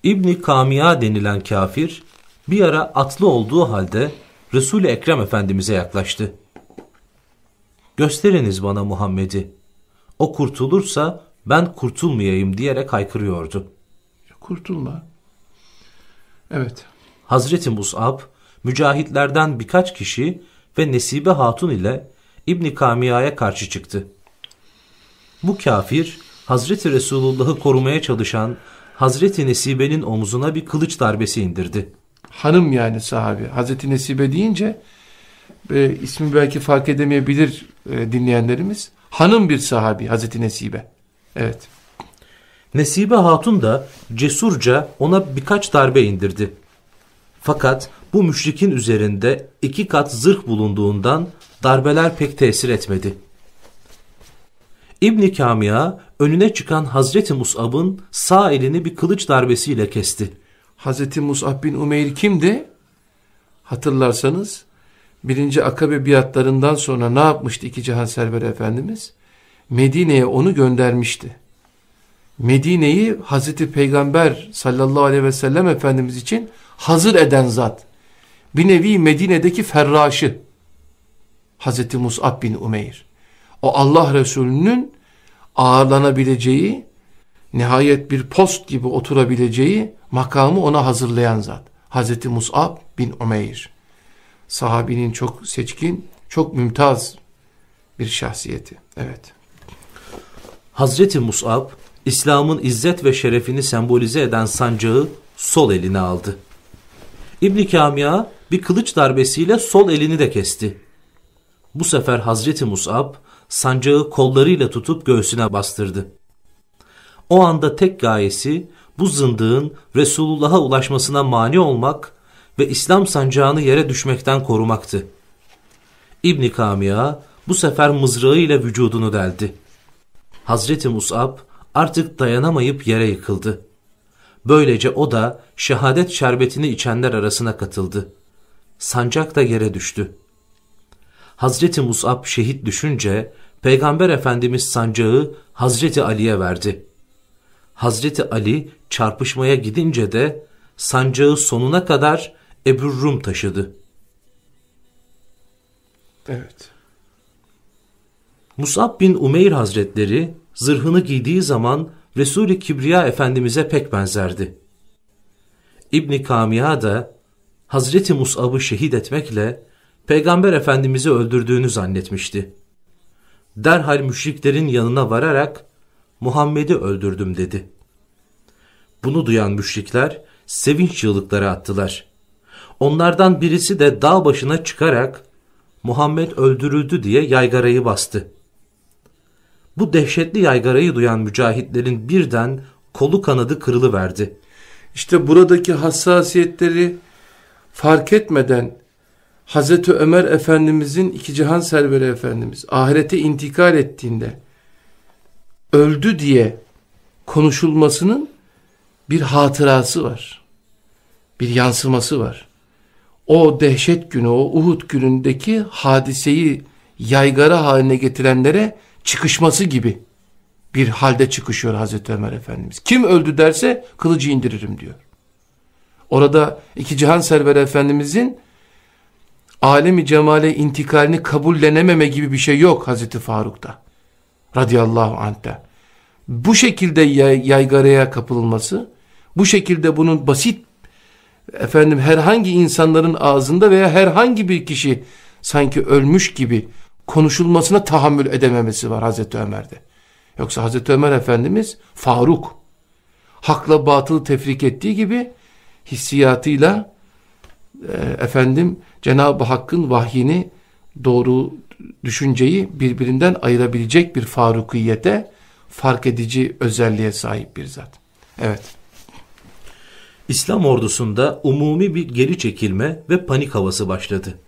İbni Kamiya denilen kafir bir ara atlı olduğu halde Resul-i Ekrem Efendimiz'e yaklaştı. Gösteriniz bana Muhammed'i. O kurtulursa ben kurtulmayayım diyerek haykırıyordu. Kurtulma. Evet. Hazreti Mus'ab, mücahitlerden birkaç kişi ve Nesibe Hatun ile İbni Kamiya'ya karşı çıktı. Bu kafir, Hazreti Resulullah'ı korumaya çalışan Hazreti Nesibe'nin omuzuna bir kılıç darbesi indirdi. Hanım yani sahabi. Hazreti Nesibe deyince e, ismi belki fark edemeyebilir e, dinleyenlerimiz. Hanım bir sahabi Hazreti Nesibe. Evet. Nesibe Hatun da cesurca ona birkaç darbe indirdi. Fakat bu müşrikin üzerinde iki kat zırh bulunduğundan darbeler pek tesir etmedi. İbni Kamia önüne çıkan Hazreti Mus'ab'ın sağ elini bir kılıç darbesiyle kesti. Hazreti Mus'ab bin Umeyr kimdi? Hatırlarsanız birinci akabe biatlarından sonra ne yapmıştı iki cihan serveri efendimiz? Medine'ye onu göndermişti. Medine'yi Hazreti Peygamber sallallahu aleyhi ve sellem Efendimiz için hazır eden zat. Bir nevi Medine'deki ferraşı. Hazreti Mus'ab bin Umeyr. O Allah Resulü'nün ağırlanabileceği, nihayet bir post gibi oturabileceği makamı ona hazırlayan zat. Hazreti Mus'ab bin Umeyr. Sahabinin çok seçkin, çok mümtaz bir şahsiyeti. Evet. Hazreti Mus'ab, İslam'ın izzet ve şerefini sembolize eden sancağı sol eline aldı. İbn Kamia bir kılıç darbesiyle sol elini de kesti. Bu sefer Hazreti Mus'ab sancağı kollarıyla tutup göğsüne bastırdı. O anda tek gayesi bu zındığın Resulullah'a ulaşmasına mani olmak ve İslam sancağını yere düşmekten korumaktı. İbn Kamia bu sefer mızrağıyla vücudunu deldi. Hazreti Mus'ab artık dayanamayıp yere yıkıldı. Böylece o da şehadet şerbetini içenler arasına katıldı. Sancak da yere düştü. Hazreti Mus'ab şehit düşünce Peygamber Efendimiz sancağı Hazreti Ali'ye verdi. Hazreti Ali çarpışmaya gidince de sancağı sonuna kadar Ebu Rum taşıdı. Evet. Musab bin Umeyr Hazretleri zırhını giydiği zaman Resul-i Kibriya Efendimiz'e pek benzerdi. İbni Kamiya da Hazreti Mus'ab'ı şehit etmekle Peygamber Efendimiz'i öldürdüğünü zannetmişti. Derhal müşriklerin yanına vararak Muhammed'i öldürdüm dedi. Bunu duyan müşrikler sevinç çığlıkları attılar. Onlardan birisi de dağ başına çıkarak Muhammed öldürüldü diye yaygarayı bastı. Bu dehşetli yaygarayı duyan mücahitlerin birden kolu kanadı kırılıverdi. İşte buradaki hassasiyetleri fark etmeden Hazreti Ömer Efendimizin iki cihan serveri Efendimiz ahirete intikal ettiğinde öldü diye konuşulmasının bir hatırası var. Bir yansıması var. O dehşet günü, o Uhud günündeki hadiseyi yaygara haline getirenlere çıkışması gibi bir halde çıkışıyor Hazreti Ömer Efendimiz. Kim öldü derse kılıcı indiririm diyor. Orada iki cihan serveri Efendimizin alemi cemale intikalini kabullenememe gibi bir şey yok Hazreti Faruk'ta. Radiyallahu anh'ta. Bu şekilde yay, yaygaraya kapılması, bu şekilde bunun basit efendim herhangi insanların ağzında veya herhangi bir kişi sanki ölmüş gibi konuşulmasına tahammül edememesi var Hazreti Ömer'de. Yoksa Hazreti Ömer Efendimiz Faruk. Hakla batılı tefrik ettiği gibi hissiyatıyla efendim Cenab-ı Hakk'ın vahyini doğru düşünceyi birbirinden ayırabilecek bir farukiyete fark edici özelliğe sahip bir zat. Evet. İslam ordusunda umumi bir geri çekilme ve panik havası başladı.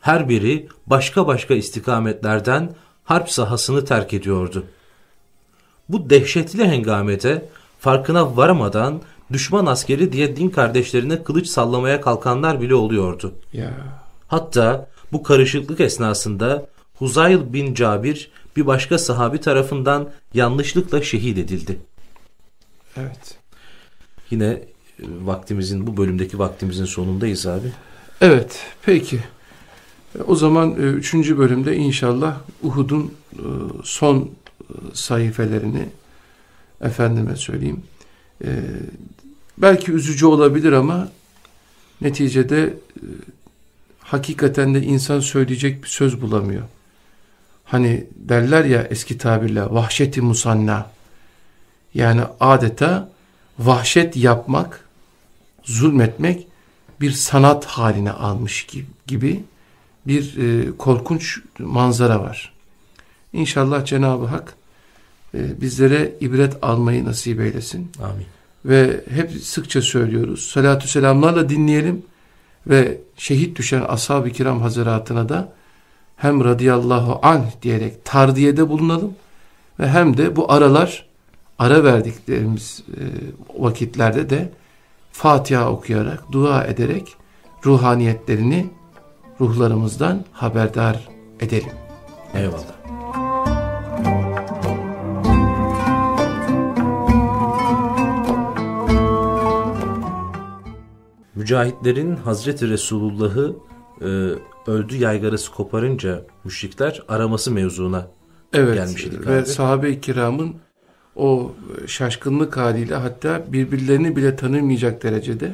Her biri başka başka istikametlerden harp sahasını terk ediyordu. Bu dehşetli hengamete farkına varamadan düşman askeri diye din kardeşlerine kılıç sallamaya kalkanlar bile oluyordu. Ya. Hatta bu karışıklık esnasında Huzayl bin Cabir bir başka sahabi tarafından yanlışlıkla şehit edildi. Evet. Yine e, vaktimizin bu bölümdeki vaktimizin sonundayız abi. Evet peki. E, o zaman e, üçüncü bölümde inşallah Uhud'un son sayfelerini efendime söyleyeyim. Belki üzücü olabilir ama neticede hakikaten de insan söyleyecek bir söz bulamıyor. Hani derler ya eski tabirle vahşeti musanna. Yani adeta vahşet yapmak, zulmetmek bir sanat haline almış gibi bir e, korkunç manzara var. İnşallah Cenab-ı Hak e, bizlere ibret almayı nasip eylesin. Amin. Ve hep sıkça söylüyoruz. Salatü selamlarla dinleyelim ve şehit düşen ashab-ı kiram hazaratına da hem radıyallahu anh diyerek tardiyede bulunalım ve hem de bu aralar ara verdiklerimiz e, vakitlerde de Fatiha okuyarak, dua ederek ruhaniyetlerini ruhlarımızdan haberdar edelim. Eyvallah. Mücahitlerin Hazreti Resulullah'ı e, öldü yaygarası koparınca müşrikler araması mevzuna evet, gelmiştik. Ve sahabe-i kiramın o şaşkınlık haliyle hatta birbirlerini bile tanımayacak derecede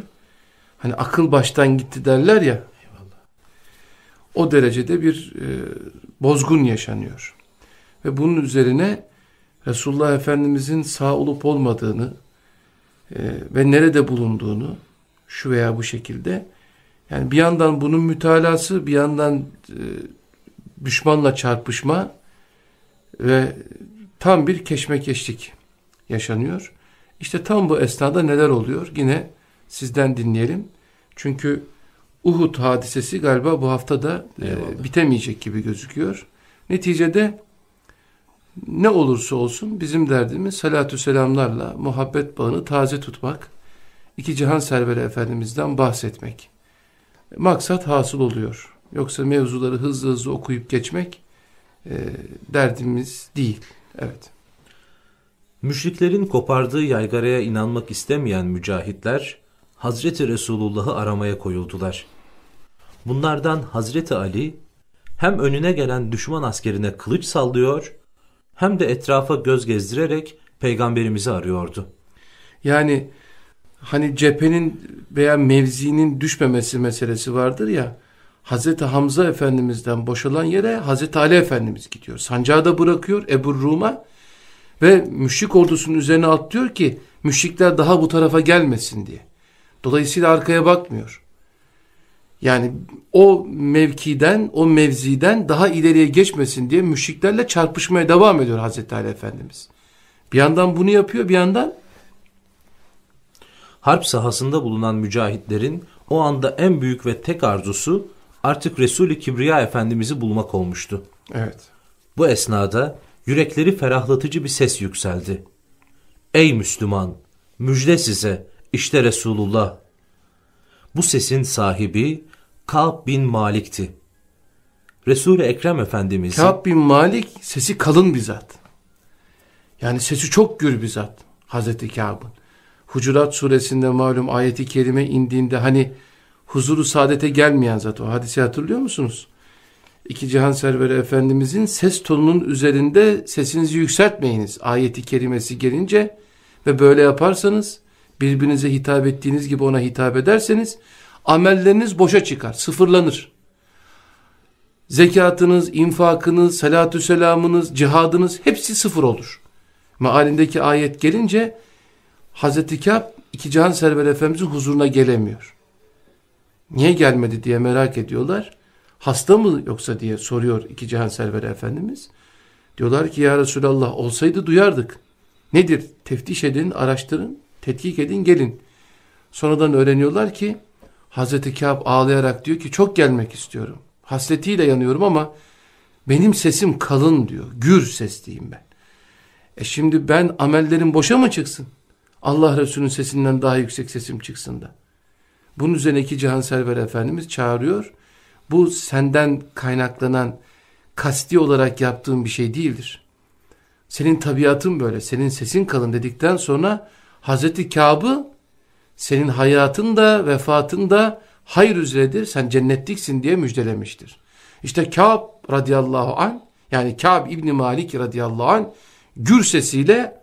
hani akıl baştan gitti derler ya Eyvallah. o derecede bir e, bozgun yaşanıyor. Ve bunun üzerine Resulullah Efendimizin sağ olup olmadığını e, ve nerede bulunduğunu şu veya bu şekilde yani bir yandan bunun mütalası bir yandan e, düşmanla çarpışma ve tam bir keşmekeşlik yaşanıyor. İşte tam bu esnada neler oluyor? Yine sizden dinleyelim. Çünkü Uhud hadisesi galiba bu hafta da e, bitemeyecek gibi gözüküyor. Neticede ne olursa olsun bizim derdimiz salatü selamlarla muhabbet bağını taze tutmak, iki cihan serveri efendimizden bahsetmek. Maksat hasıl oluyor. Yoksa mevzuları hızlı hızlı okuyup geçmek e, derdimiz değil. Evet. Müşriklerin kopardığı yaygaraya inanmak istemeyen mücahitler Hazreti Resulullah'ı aramaya koyuldular. Bunlardan Hazreti Ali hem önüne gelen düşman askerine kılıç sallıyor hem de etrafa göz gezdirerek peygamberimizi arıyordu. Yani hani cephenin veya mevzinin düşmemesi meselesi vardır ya. Hazreti Hamza Efendimiz'den boşalan yere Hazreti Ali Efendimiz gidiyor. Sancağı da bırakıyor Ebu Rum'a ve müşrik ordusunun üzerine atlıyor ki müşrikler daha bu tarafa gelmesin diye. Dolayısıyla arkaya bakmıyor. Yani o mevkiden, o mevziden daha ileriye geçmesin diye müşriklerle çarpışmaya devam ediyor Hazreti Ali Efendimiz. Bir yandan bunu yapıyor, bir yandan harp sahasında bulunan mücahitlerin o anda en büyük ve tek arzusu artık Resul-i Kibriya Efendimiz'i bulmak olmuştu. Evet. Bu esnada yürekleri ferahlatıcı bir ses yükseldi. Ey Müslüman! Müjde size! İşte Resulullah! Bu sesin sahibi Ka'b bin Malik'ti. Resul-i Ekrem Efendimiz. Ka'b bin Malik sesi kalın bir zat. Yani sesi çok gür bir zat. Hazreti Ka'b'ın. Hucurat suresinde malum ayeti kerime indiğinde hani huzuru saadete gelmeyen zat o hadisi hatırlıyor musunuz? İki cihan serveri efendimizin ses tonunun üzerinde sesinizi yükseltmeyiniz ayeti kerimesi gelince ve böyle yaparsanız birbirinize hitap ettiğiniz gibi ona hitap ederseniz amelleriniz boşa çıkar, sıfırlanır. Zekatınız, infakınız, salatü selamınız, cihadınız hepsi sıfır olur. Mealindeki ayet gelince Hazreti Kâb iki can server efendimizin huzuruna gelemiyor. Niye gelmedi diye merak ediyorlar. Hasta mı yoksa diye soruyor iki cihan serveri efendimiz. Diyorlar ki ya Resulallah olsaydı duyardık. Nedir? Teftiş edin, araştırın, tetkik edin, gelin. Sonradan öğreniyorlar ki Hazreti Kâb ağlayarak diyor ki çok gelmek istiyorum. Hasretiyle yanıyorum ama benim sesim kalın diyor. Gür sesliyim ben. E şimdi ben amellerim boşa mı çıksın? Allah Resulü'nün sesinden daha yüksek sesim çıksın da. Bunun üzerine iki Cihan Server Efendimiz çağırıyor. Bu senden kaynaklanan kasti olarak yaptığın bir şey değildir. Senin tabiatın böyle, senin sesin kalın dedikten sonra Hazreti Kâb'ı senin hayatın da vefatın da hayır üzeredir, sen cennetliksin diye müjdelemiştir. İşte Kâb radıyallahu an yani Kâb İbni Malik radıyallahu an gür sesiyle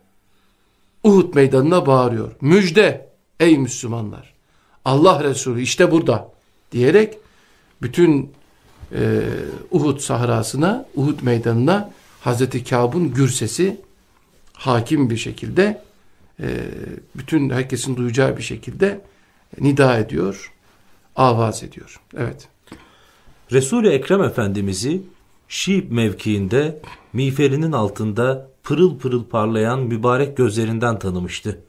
Uhud meydanına bağırıyor. Müjde ey Müslümanlar. Allah Resulü işte burada diyerek bütün e, Uhud sahrasına, Uhud meydanına Hazreti Kâb'ın gür sesi hakim bir şekilde e, bütün herkesin duyacağı bir şekilde nida ediyor, avaz ediyor. Evet. Resul-i Ekrem Efendimiz'i Şiip mevkiinde miğferinin altında pırıl pırıl parlayan mübarek gözlerinden tanımıştı.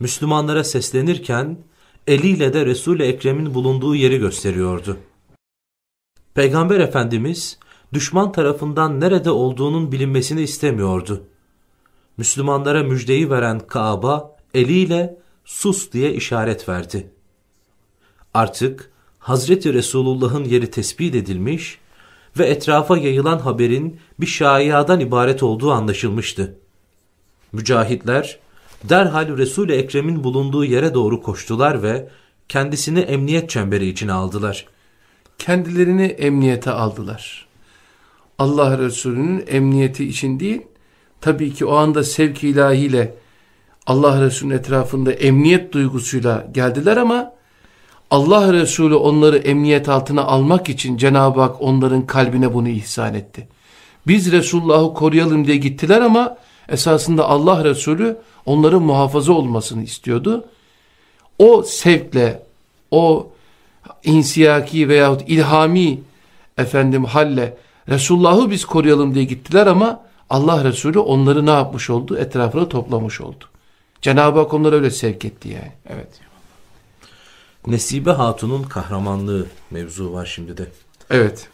Müslümanlara seslenirken eliyle de Resul-i Ekrem'in bulunduğu yeri gösteriyordu. Peygamber Efendimiz düşman tarafından nerede olduğunun bilinmesini istemiyordu. Müslümanlara müjdeyi veren Kaaba eliyle sus diye işaret verdi. Artık Hazreti Resulullah'ın yeri tespit edilmiş ve etrafa yayılan haberin bir şaiyadan ibaret olduğu anlaşılmıştı. Mücahitler derhal Resul-i Ekrem'in bulunduğu yere doğru koştular ve kendisini emniyet çemberi içine aldılar. Kendilerini emniyete aldılar. Allah Resulü'nün emniyeti için değil, tabii ki o anda sevk ilahiyle Allah Resulü'nün etrafında emniyet duygusuyla geldiler ama Allah Resulü onları emniyet altına almak için Cenab-ı Hak onların kalbine bunu ihsan etti. Biz Resulullah'ı koruyalım diye gittiler ama esasında Allah Resulü onların muhafaza olmasını istiyordu. O sevkle, o insiyaki veyahut ilhami efendim halle Resulullah'ı biz koruyalım diye gittiler ama Allah Resulü onları ne yapmış oldu? Etrafına toplamış oldu. Cenab-ı Hak onları öyle sevk etti yani. Evet. Nesibe Hatun'un kahramanlığı mevzu var şimdi de. Evet.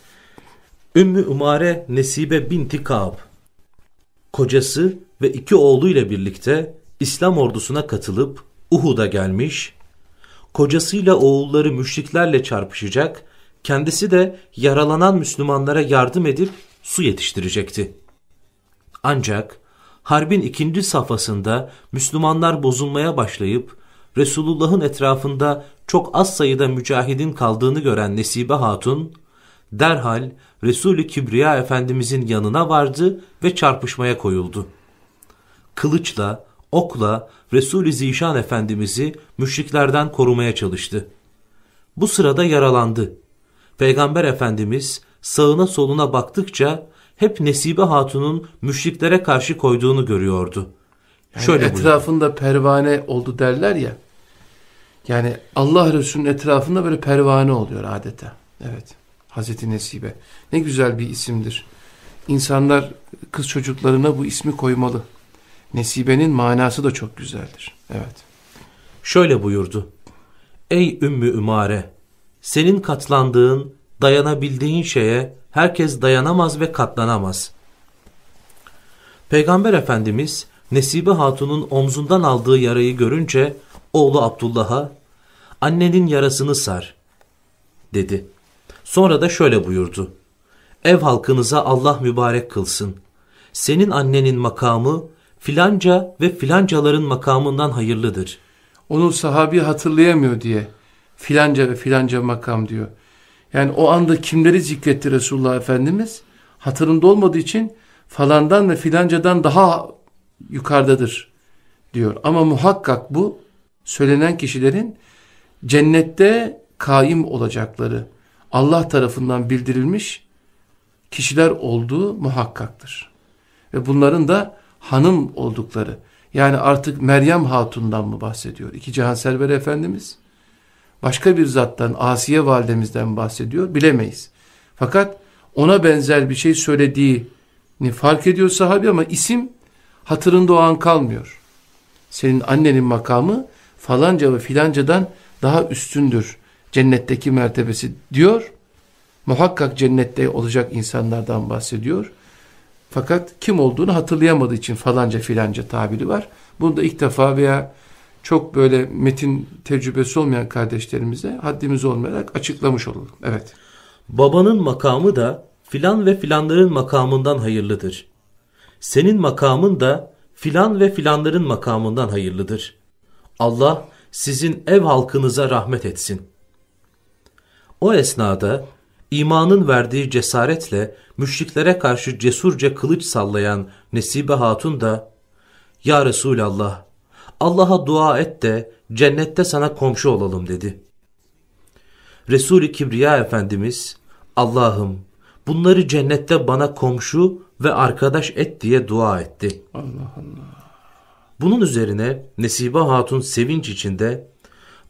Ümmü Umare Nesibe binti Kab. Kocası ve iki oğluyla birlikte İslam ordusuna katılıp Uhud'a gelmiş, kocasıyla oğulları müşriklerle çarpışacak, kendisi de yaralanan Müslümanlara yardım edip su yetiştirecekti. Ancak harbin ikinci safhasında Müslümanlar bozulmaya başlayıp Resulullah'ın etrafında çok az sayıda mücahidin kaldığını gören Nesibe Hatun, derhal Resul-i Kibriya Efendimizin yanına vardı ve çarpışmaya koyuldu. Kılıçla, okla Resul-i Zişan Efendimiz'i müşriklerden korumaya çalıştı. Bu sırada yaralandı. Peygamber Efendimiz sağına soluna baktıkça hep Nesibe Hatun'un müşriklere karşı koyduğunu görüyordu. Yani Şöyle etrafında buyurdu. pervane oldu derler ya. Yani Allah Resulü'nün etrafında böyle pervane oluyor adeta. Evet. Hazreti Nesibe. Ne güzel bir isimdir. İnsanlar kız çocuklarına bu ismi koymalı. Nesibe'nin manası da çok güzeldir. Evet. Şöyle buyurdu. Ey Ümmü Ümare! Senin katlandığın, dayanabildiğin şeye herkes dayanamaz ve katlanamaz. Peygamber Efendimiz Nesibe Hatun'un omzundan aldığı yarayı görünce oğlu Abdullah'a annenin yarasını sar dedi. Sonra da şöyle buyurdu. Ev halkınıza Allah mübarek kılsın. Senin annenin makamı filanca ve filancaların makamından hayırlıdır. Onu sahabi hatırlayamıyor diye filanca ve filanca makam diyor. Yani o anda kimleri zikretti Resulullah Efendimiz? Hatırında olmadığı için falandan ve filancadan daha yukarıdadır diyor. Ama muhakkak bu söylenen kişilerin cennette kaim olacakları Allah tarafından bildirilmiş kişiler olduğu muhakkaktır. Ve bunların da hanım oldukları yani artık Meryem Hatun'dan mı bahsediyor? İki Cihan Server Efendimiz başka bir zattan Asiye validemizden bahsediyor bilemeyiz. Fakat ona benzer bir şey söylediğini fark ediyor sahabi ama isim hatırında o an kalmıyor. Senin annenin makamı falanca ve filancadan daha üstündür cennetteki mertebesi diyor. Muhakkak cennette olacak insanlardan bahsediyor. Fakat kim olduğunu hatırlayamadığı için falanca filanca tabiri var. Bunu da ilk defa veya çok böyle metin tecrübesi olmayan kardeşlerimize haddimiz olmayarak açıklamış olalım. Evet. Babanın makamı da filan ve filanların makamından hayırlıdır. Senin makamın da filan ve filanların makamından hayırlıdır. Allah sizin ev halkınıza rahmet etsin. O esnada imanın verdiği cesaretle müşriklere karşı cesurca kılıç sallayan Nesibe Hatun da Ya Resulallah Allah'a dua et de cennette sana komşu olalım dedi. Resul-i Kibriya Efendimiz Allah'ım bunları cennette bana komşu ve arkadaş et diye dua etti. Allah Allah. Bunun üzerine Nesibe Hatun sevinç içinde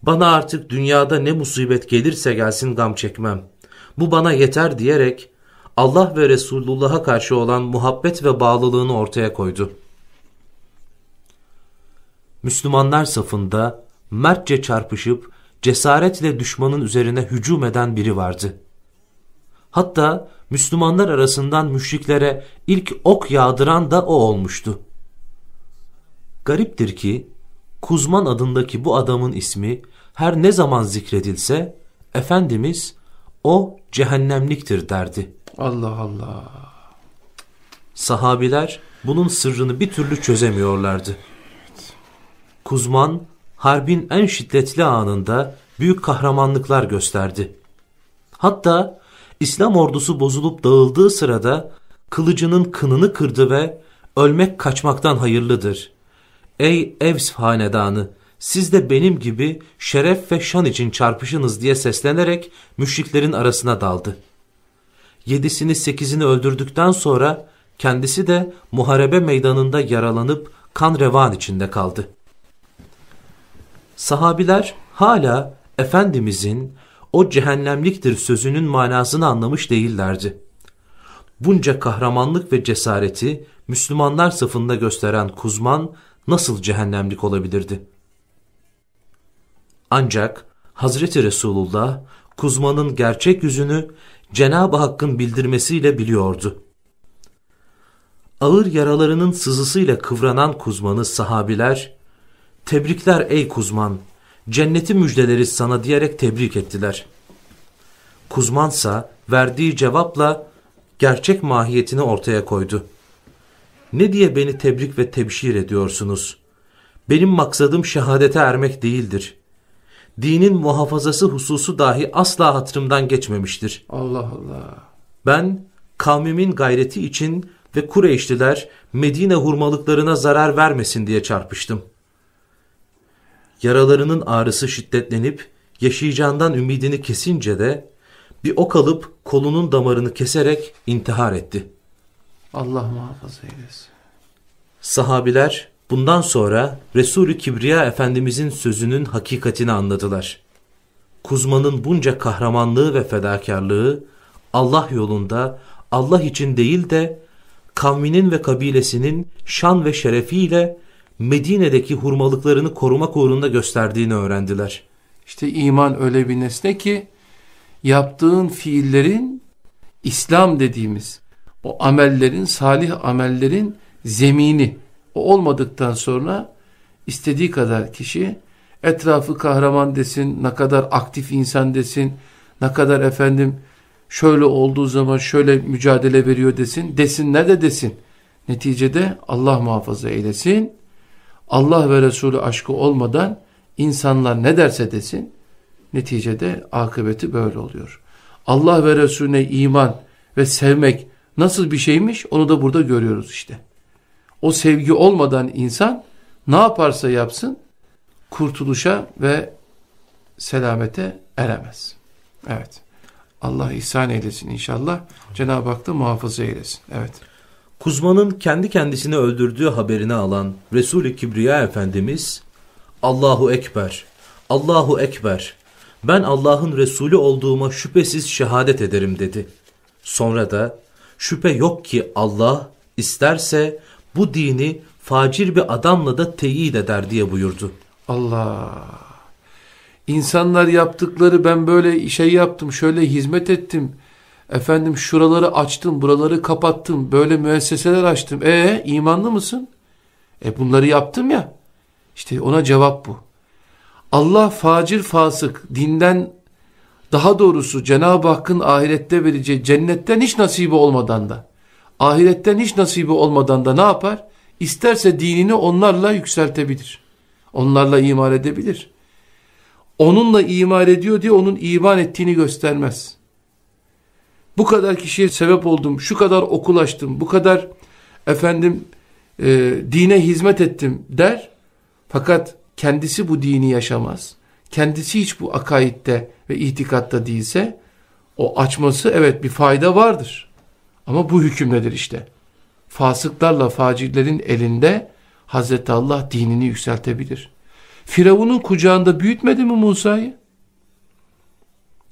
bana artık dünyada ne musibet gelirse gelsin gam çekmem. Bu bana yeter diyerek Allah ve Resulullah'a karşı olan muhabbet ve bağlılığını ortaya koydu. Müslümanlar safında mertçe çarpışıp cesaretle düşmanın üzerine hücum eden biri vardı. Hatta Müslümanlar arasından müşriklere ilk ok yağdıran da o olmuştu. Gariptir ki Kuzman adındaki bu adamın ismi her ne zaman zikredilse Efendimiz o cehennemliktir derdi. Allah Allah. Sahabiler bunun sırrını bir türlü çözemiyorlardı. Kuzman harbin en şiddetli anında büyük kahramanlıklar gösterdi. Hatta İslam ordusu bozulup dağıldığı sırada kılıcının kınını kırdı ve ölmek kaçmaktan hayırlıdır. Ey Evs hanedanı siz de benim gibi şeref ve şan için çarpışınız diye seslenerek müşriklerin arasına daldı. Yedisini sekizini öldürdükten sonra kendisi de muharebe meydanında yaralanıp kan revan içinde kaldı. Sahabiler hala Efendimizin o cehennemliktir sözünün manasını anlamış değillerdi. Bunca kahramanlık ve cesareti Müslümanlar safında gösteren Kuzman nasıl cehennemlik olabilirdi? Ancak Hazreti Resulullah Kuzman'ın gerçek yüzünü Cenab-ı Hakk'ın bildirmesiyle biliyordu. Ağır yaralarının sızısıyla kıvranan Kuzman'ı sahabiler, ''Tebrikler ey Kuzman, cenneti müjdeleriz sana.'' diyerek tebrik ettiler. Kuzmansa verdiği cevapla gerçek mahiyetini ortaya koydu. Ne diye beni tebrik ve tebşir ediyorsunuz? Benim maksadım şehadete ermek değildir dinin muhafazası hususu dahi asla hatırımdan geçmemiştir. Allah Allah. Ben kavmimin gayreti için ve Kureyşliler Medine hurmalıklarına zarar vermesin diye çarpıştım. Yaralarının ağrısı şiddetlenip yaşayacağından ümidini kesince de bir ok alıp kolunun damarını keserek intihar etti. Allah muhafaza eylesin. Sahabiler Bundan sonra Resulü Kibriya Efendimizin sözünün hakikatini anladılar. Kuzman'ın bunca kahramanlığı ve fedakarlığı Allah yolunda Allah için değil de kavminin ve kabilesinin şan ve şerefiyle Medine'deki hurmalıklarını korumak uğrunda gösterdiğini öğrendiler. İşte iman öyle bir nesne ki yaptığın fiillerin İslam dediğimiz o amellerin, salih amellerin zemini o olmadıktan sonra istediği kadar kişi etrafı kahraman desin, ne kadar aktif insan desin, ne kadar efendim şöyle olduğu zaman şöyle mücadele veriyor desin, desin ne de desin. Neticede Allah muhafaza eylesin. Allah ve Resulü aşkı olmadan insanlar ne derse desin, neticede akıbeti böyle oluyor. Allah ve Resulüne iman ve sevmek nasıl bir şeymiş onu da burada görüyoruz işte o sevgi olmadan insan ne yaparsa yapsın kurtuluşa ve selamete eremez. Evet. Allah ihsan eylesin inşallah. Cenab-ı Hak da muhafaza eylesin. Evet. Kuzman'ın kendi kendisini öldürdüğü haberini alan Resul-i Kibriya Efendimiz Allahu Ekber, Allahu Ekber, ben Allah'ın Resulü olduğuma şüphesiz şehadet ederim dedi. Sonra da şüphe yok ki Allah isterse bu dini facir bir adamla da teyit eder diye buyurdu. Allah! İnsanlar yaptıkları ben böyle şey yaptım, şöyle hizmet ettim. Efendim şuraları açtım, buraları kapattım, böyle müesseseler açtım. E imanlı mısın? E bunları yaptım ya. İşte ona cevap bu. Allah facir fasık, dinden daha doğrusu Cenab-ı Hakk'ın ahirette vereceği cennetten hiç nasibi olmadan da ahiretten hiç nasibi olmadan da ne yapar? İsterse dinini onlarla yükseltebilir. Onlarla iman edebilir. Onunla iman ediyor diye onun iman ettiğini göstermez. Bu kadar kişiye sebep oldum, şu kadar okul açtım, bu kadar efendim e, dine hizmet ettim der. Fakat kendisi bu dini yaşamaz. Kendisi hiç bu akaitte ve itikatta değilse o açması evet bir fayda vardır. Ama bu hükümdedir işte. Fasıklarla facirlerin elinde Hazreti Allah dinini yükseltebilir. Firavun'un kucağında büyütmedi mi Musa'yı?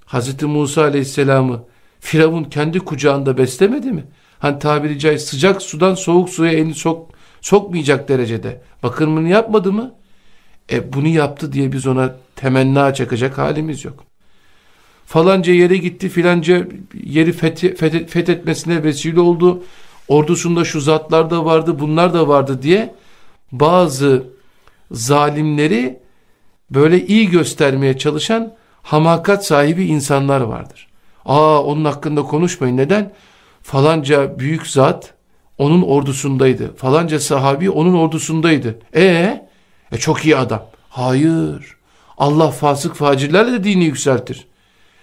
Hazreti Musa Aleyhisselam'ı Firavun kendi kucağında beslemedi mi? Hani tabiri caizse sıcak sudan soğuk suya elini sok, sokmayacak derecede. Bakımını yapmadı mı? E bunu yaptı diye biz ona temenna çakacak halimiz yok. Falanca yere gitti filanca yeri fethi, feth, fethetmesine vesile oldu. Ordusunda şu zatlar da vardı bunlar da vardı diye bazı zalimleri böyle iyi göstermeye çalışan hamakat sahibi insanlar vardır. Aa onun hakkında konuşmayın. Neden? Falanca büyük zat onun ordusundaydı. Falanca sahabi onun ordusundaydı. E, e çok iyi adam. Hayır. Allah fasık facirlerle de dini yükseltir.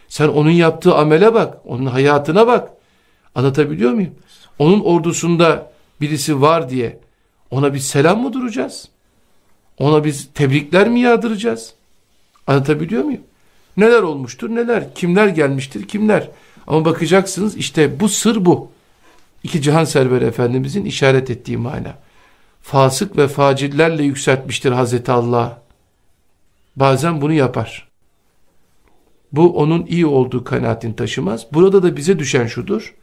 Sen onun yaptığı amele bak. Onun hayatına bak. Anlatabiliyor muyum? Onun ordusunda birisi var diye ona bir selam mı duracağız? Ona biz tebrikler mi yağdıracağız? Anlatabiliyor muyum? Neler olmuştur neler, kimler gelmiştir kimler. Ama bakacaksınız işte bu sır bu. İki Cihan Server Efendimizin işaret ettiği mana. Fasık ve facillerle yükseltmiştir Hazreti Allah. Bazen bunu yapar. Bu onun iyi olduğu kanaatini taşımaz. Burada da bize düşen şudur.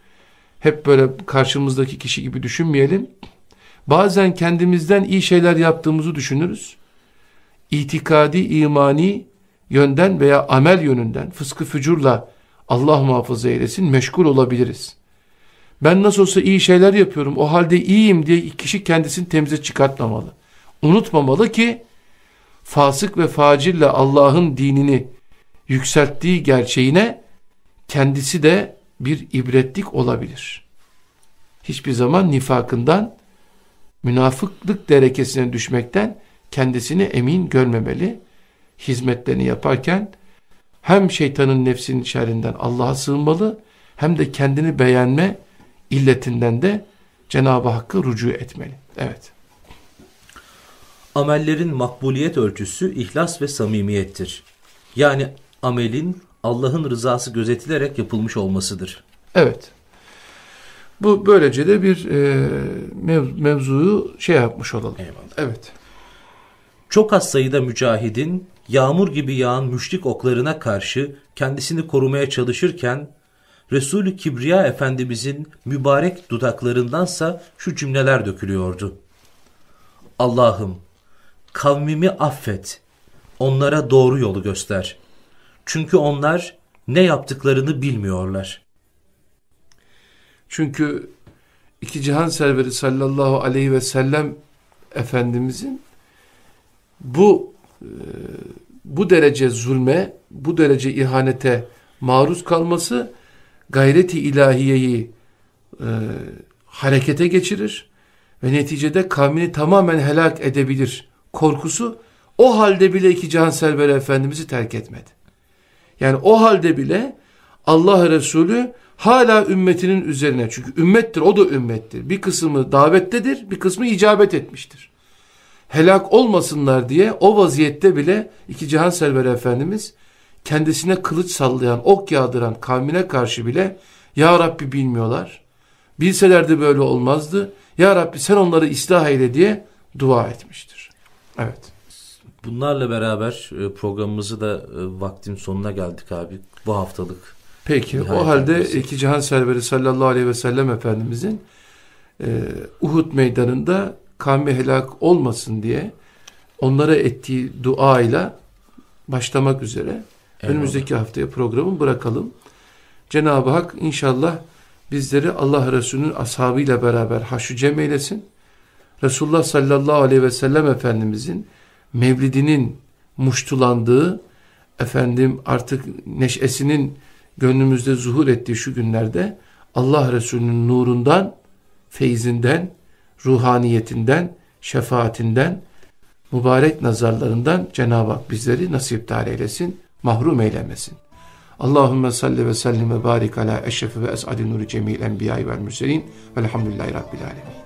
Hep böyle karşımızdaki kişi gibi düşünmeyelim. Bazen kendimizden iyi şeyler yaptığımızı düşünürüz. İtikadi, imani yönden veya amel yönünden fıskı fücurla Allah muhafaza eylesin meşgul olabiliriz. Ben nasıl olsa iyi şeyler yapıyorum o halde iyiyim diye kişi kendisini temize çıkartmamalı. Unutmamalı ki fasık ve facille Allah'ın dinini yükselttiği gerçeğine kendisi de bir ibretlik olabilir. Hiçbir zaman nifakından, münafıklık derekesine düşmekten kendisini emin görmemeli. Hizmetlerini yaparken hem şeytanın nefsinin şerrinden Allah'a sığınmalı hem de kendini beğenme illetinden de Cenab-ı Hakk'a rücu etmeli. Evet. Amellerin makbuliyet ölçüsü ihlas ve samimiyettir. Yani amelin Allah'ın rızası gözetilerek yapılmış olmasıdır. Evet. Bu böylece de bir e, mev mevzuyu şey yapmış olalım. Eyvallah. Evet. Çok az sayıda mücahidin yağmur gibi yağan müşrik oklarına karşı kendisini korumaya çalışırken Resulü Kibriya Efendimizin mübarek dudaklarındansa şu cümleler dökülüyordu. Allah'ım kavmimi affet, onlara doğru yolu göster. Çünkü onlar ne yaptıklarını bilmiyorlar. Çünkü iki cihan serveri sallallahu aleyhi ve sellem Efendimizin bu e, bu derece zulme, bu derece ihanete maruz kalması gayreti ilahiyeyi e, harekete geçirir ve neticede kavmini tamamen helak edebilir korkusu o halde bile iki cihan serveri Efendimiz'i terk etmedi. Yani o halde bile Allah Resulü hala ümmetinin üzerine çünkü ümmettir o da ümmettir. Bir kısmı davettedir bir kısmı icabet etmiştir. Helak olmasınlar diye o vaziyette bile iki cihan serveri Efendimiz kendisine kılıç sallayan ok yağdıran kavmine karşı bile Ya Rabbi bilmiyorlar. Bilselerdi böyle olmazdı. Ya Rabbi sen onları ıslah eyle diye dua etmiştir. Evet. Bunlarla beraber e, programımızı da e, vaktin sonuna geldik abi. Bu haftalık. Peki o halde iki cihan serveri sallallahu aleyhi ve sellem Efendimizin e, Uhud meydanında kavmi helak olmasın diye onlara ettiği duayla başlamak üzere Eyvallah. önümüzdeki haftaya programı bırakalım. Cenab-ı Hak inşallah bizleri Allah Resulü'nün ashabıyla beraber haşu cem eylesin. Resulullah sallallahu aleyhi ve sellem Efendimizin mevlidinin muştulandığı efendim artık neşesinin gönlümüzde zuhur ettiği şu günlerde Allah Resulü'nün nurundan, feyzinden, ruhaniyetinden, şefaatinden, mübarek nazarlarından Cenab-ı Hak bizleri nasipdar eylesin, mahrum eylemesin. Allahümme salli ve sellim ve barik ala eşrefi ve es'adi nuri cemil enbiyayı vel mürselin velhamdülillahi rabbil alemin.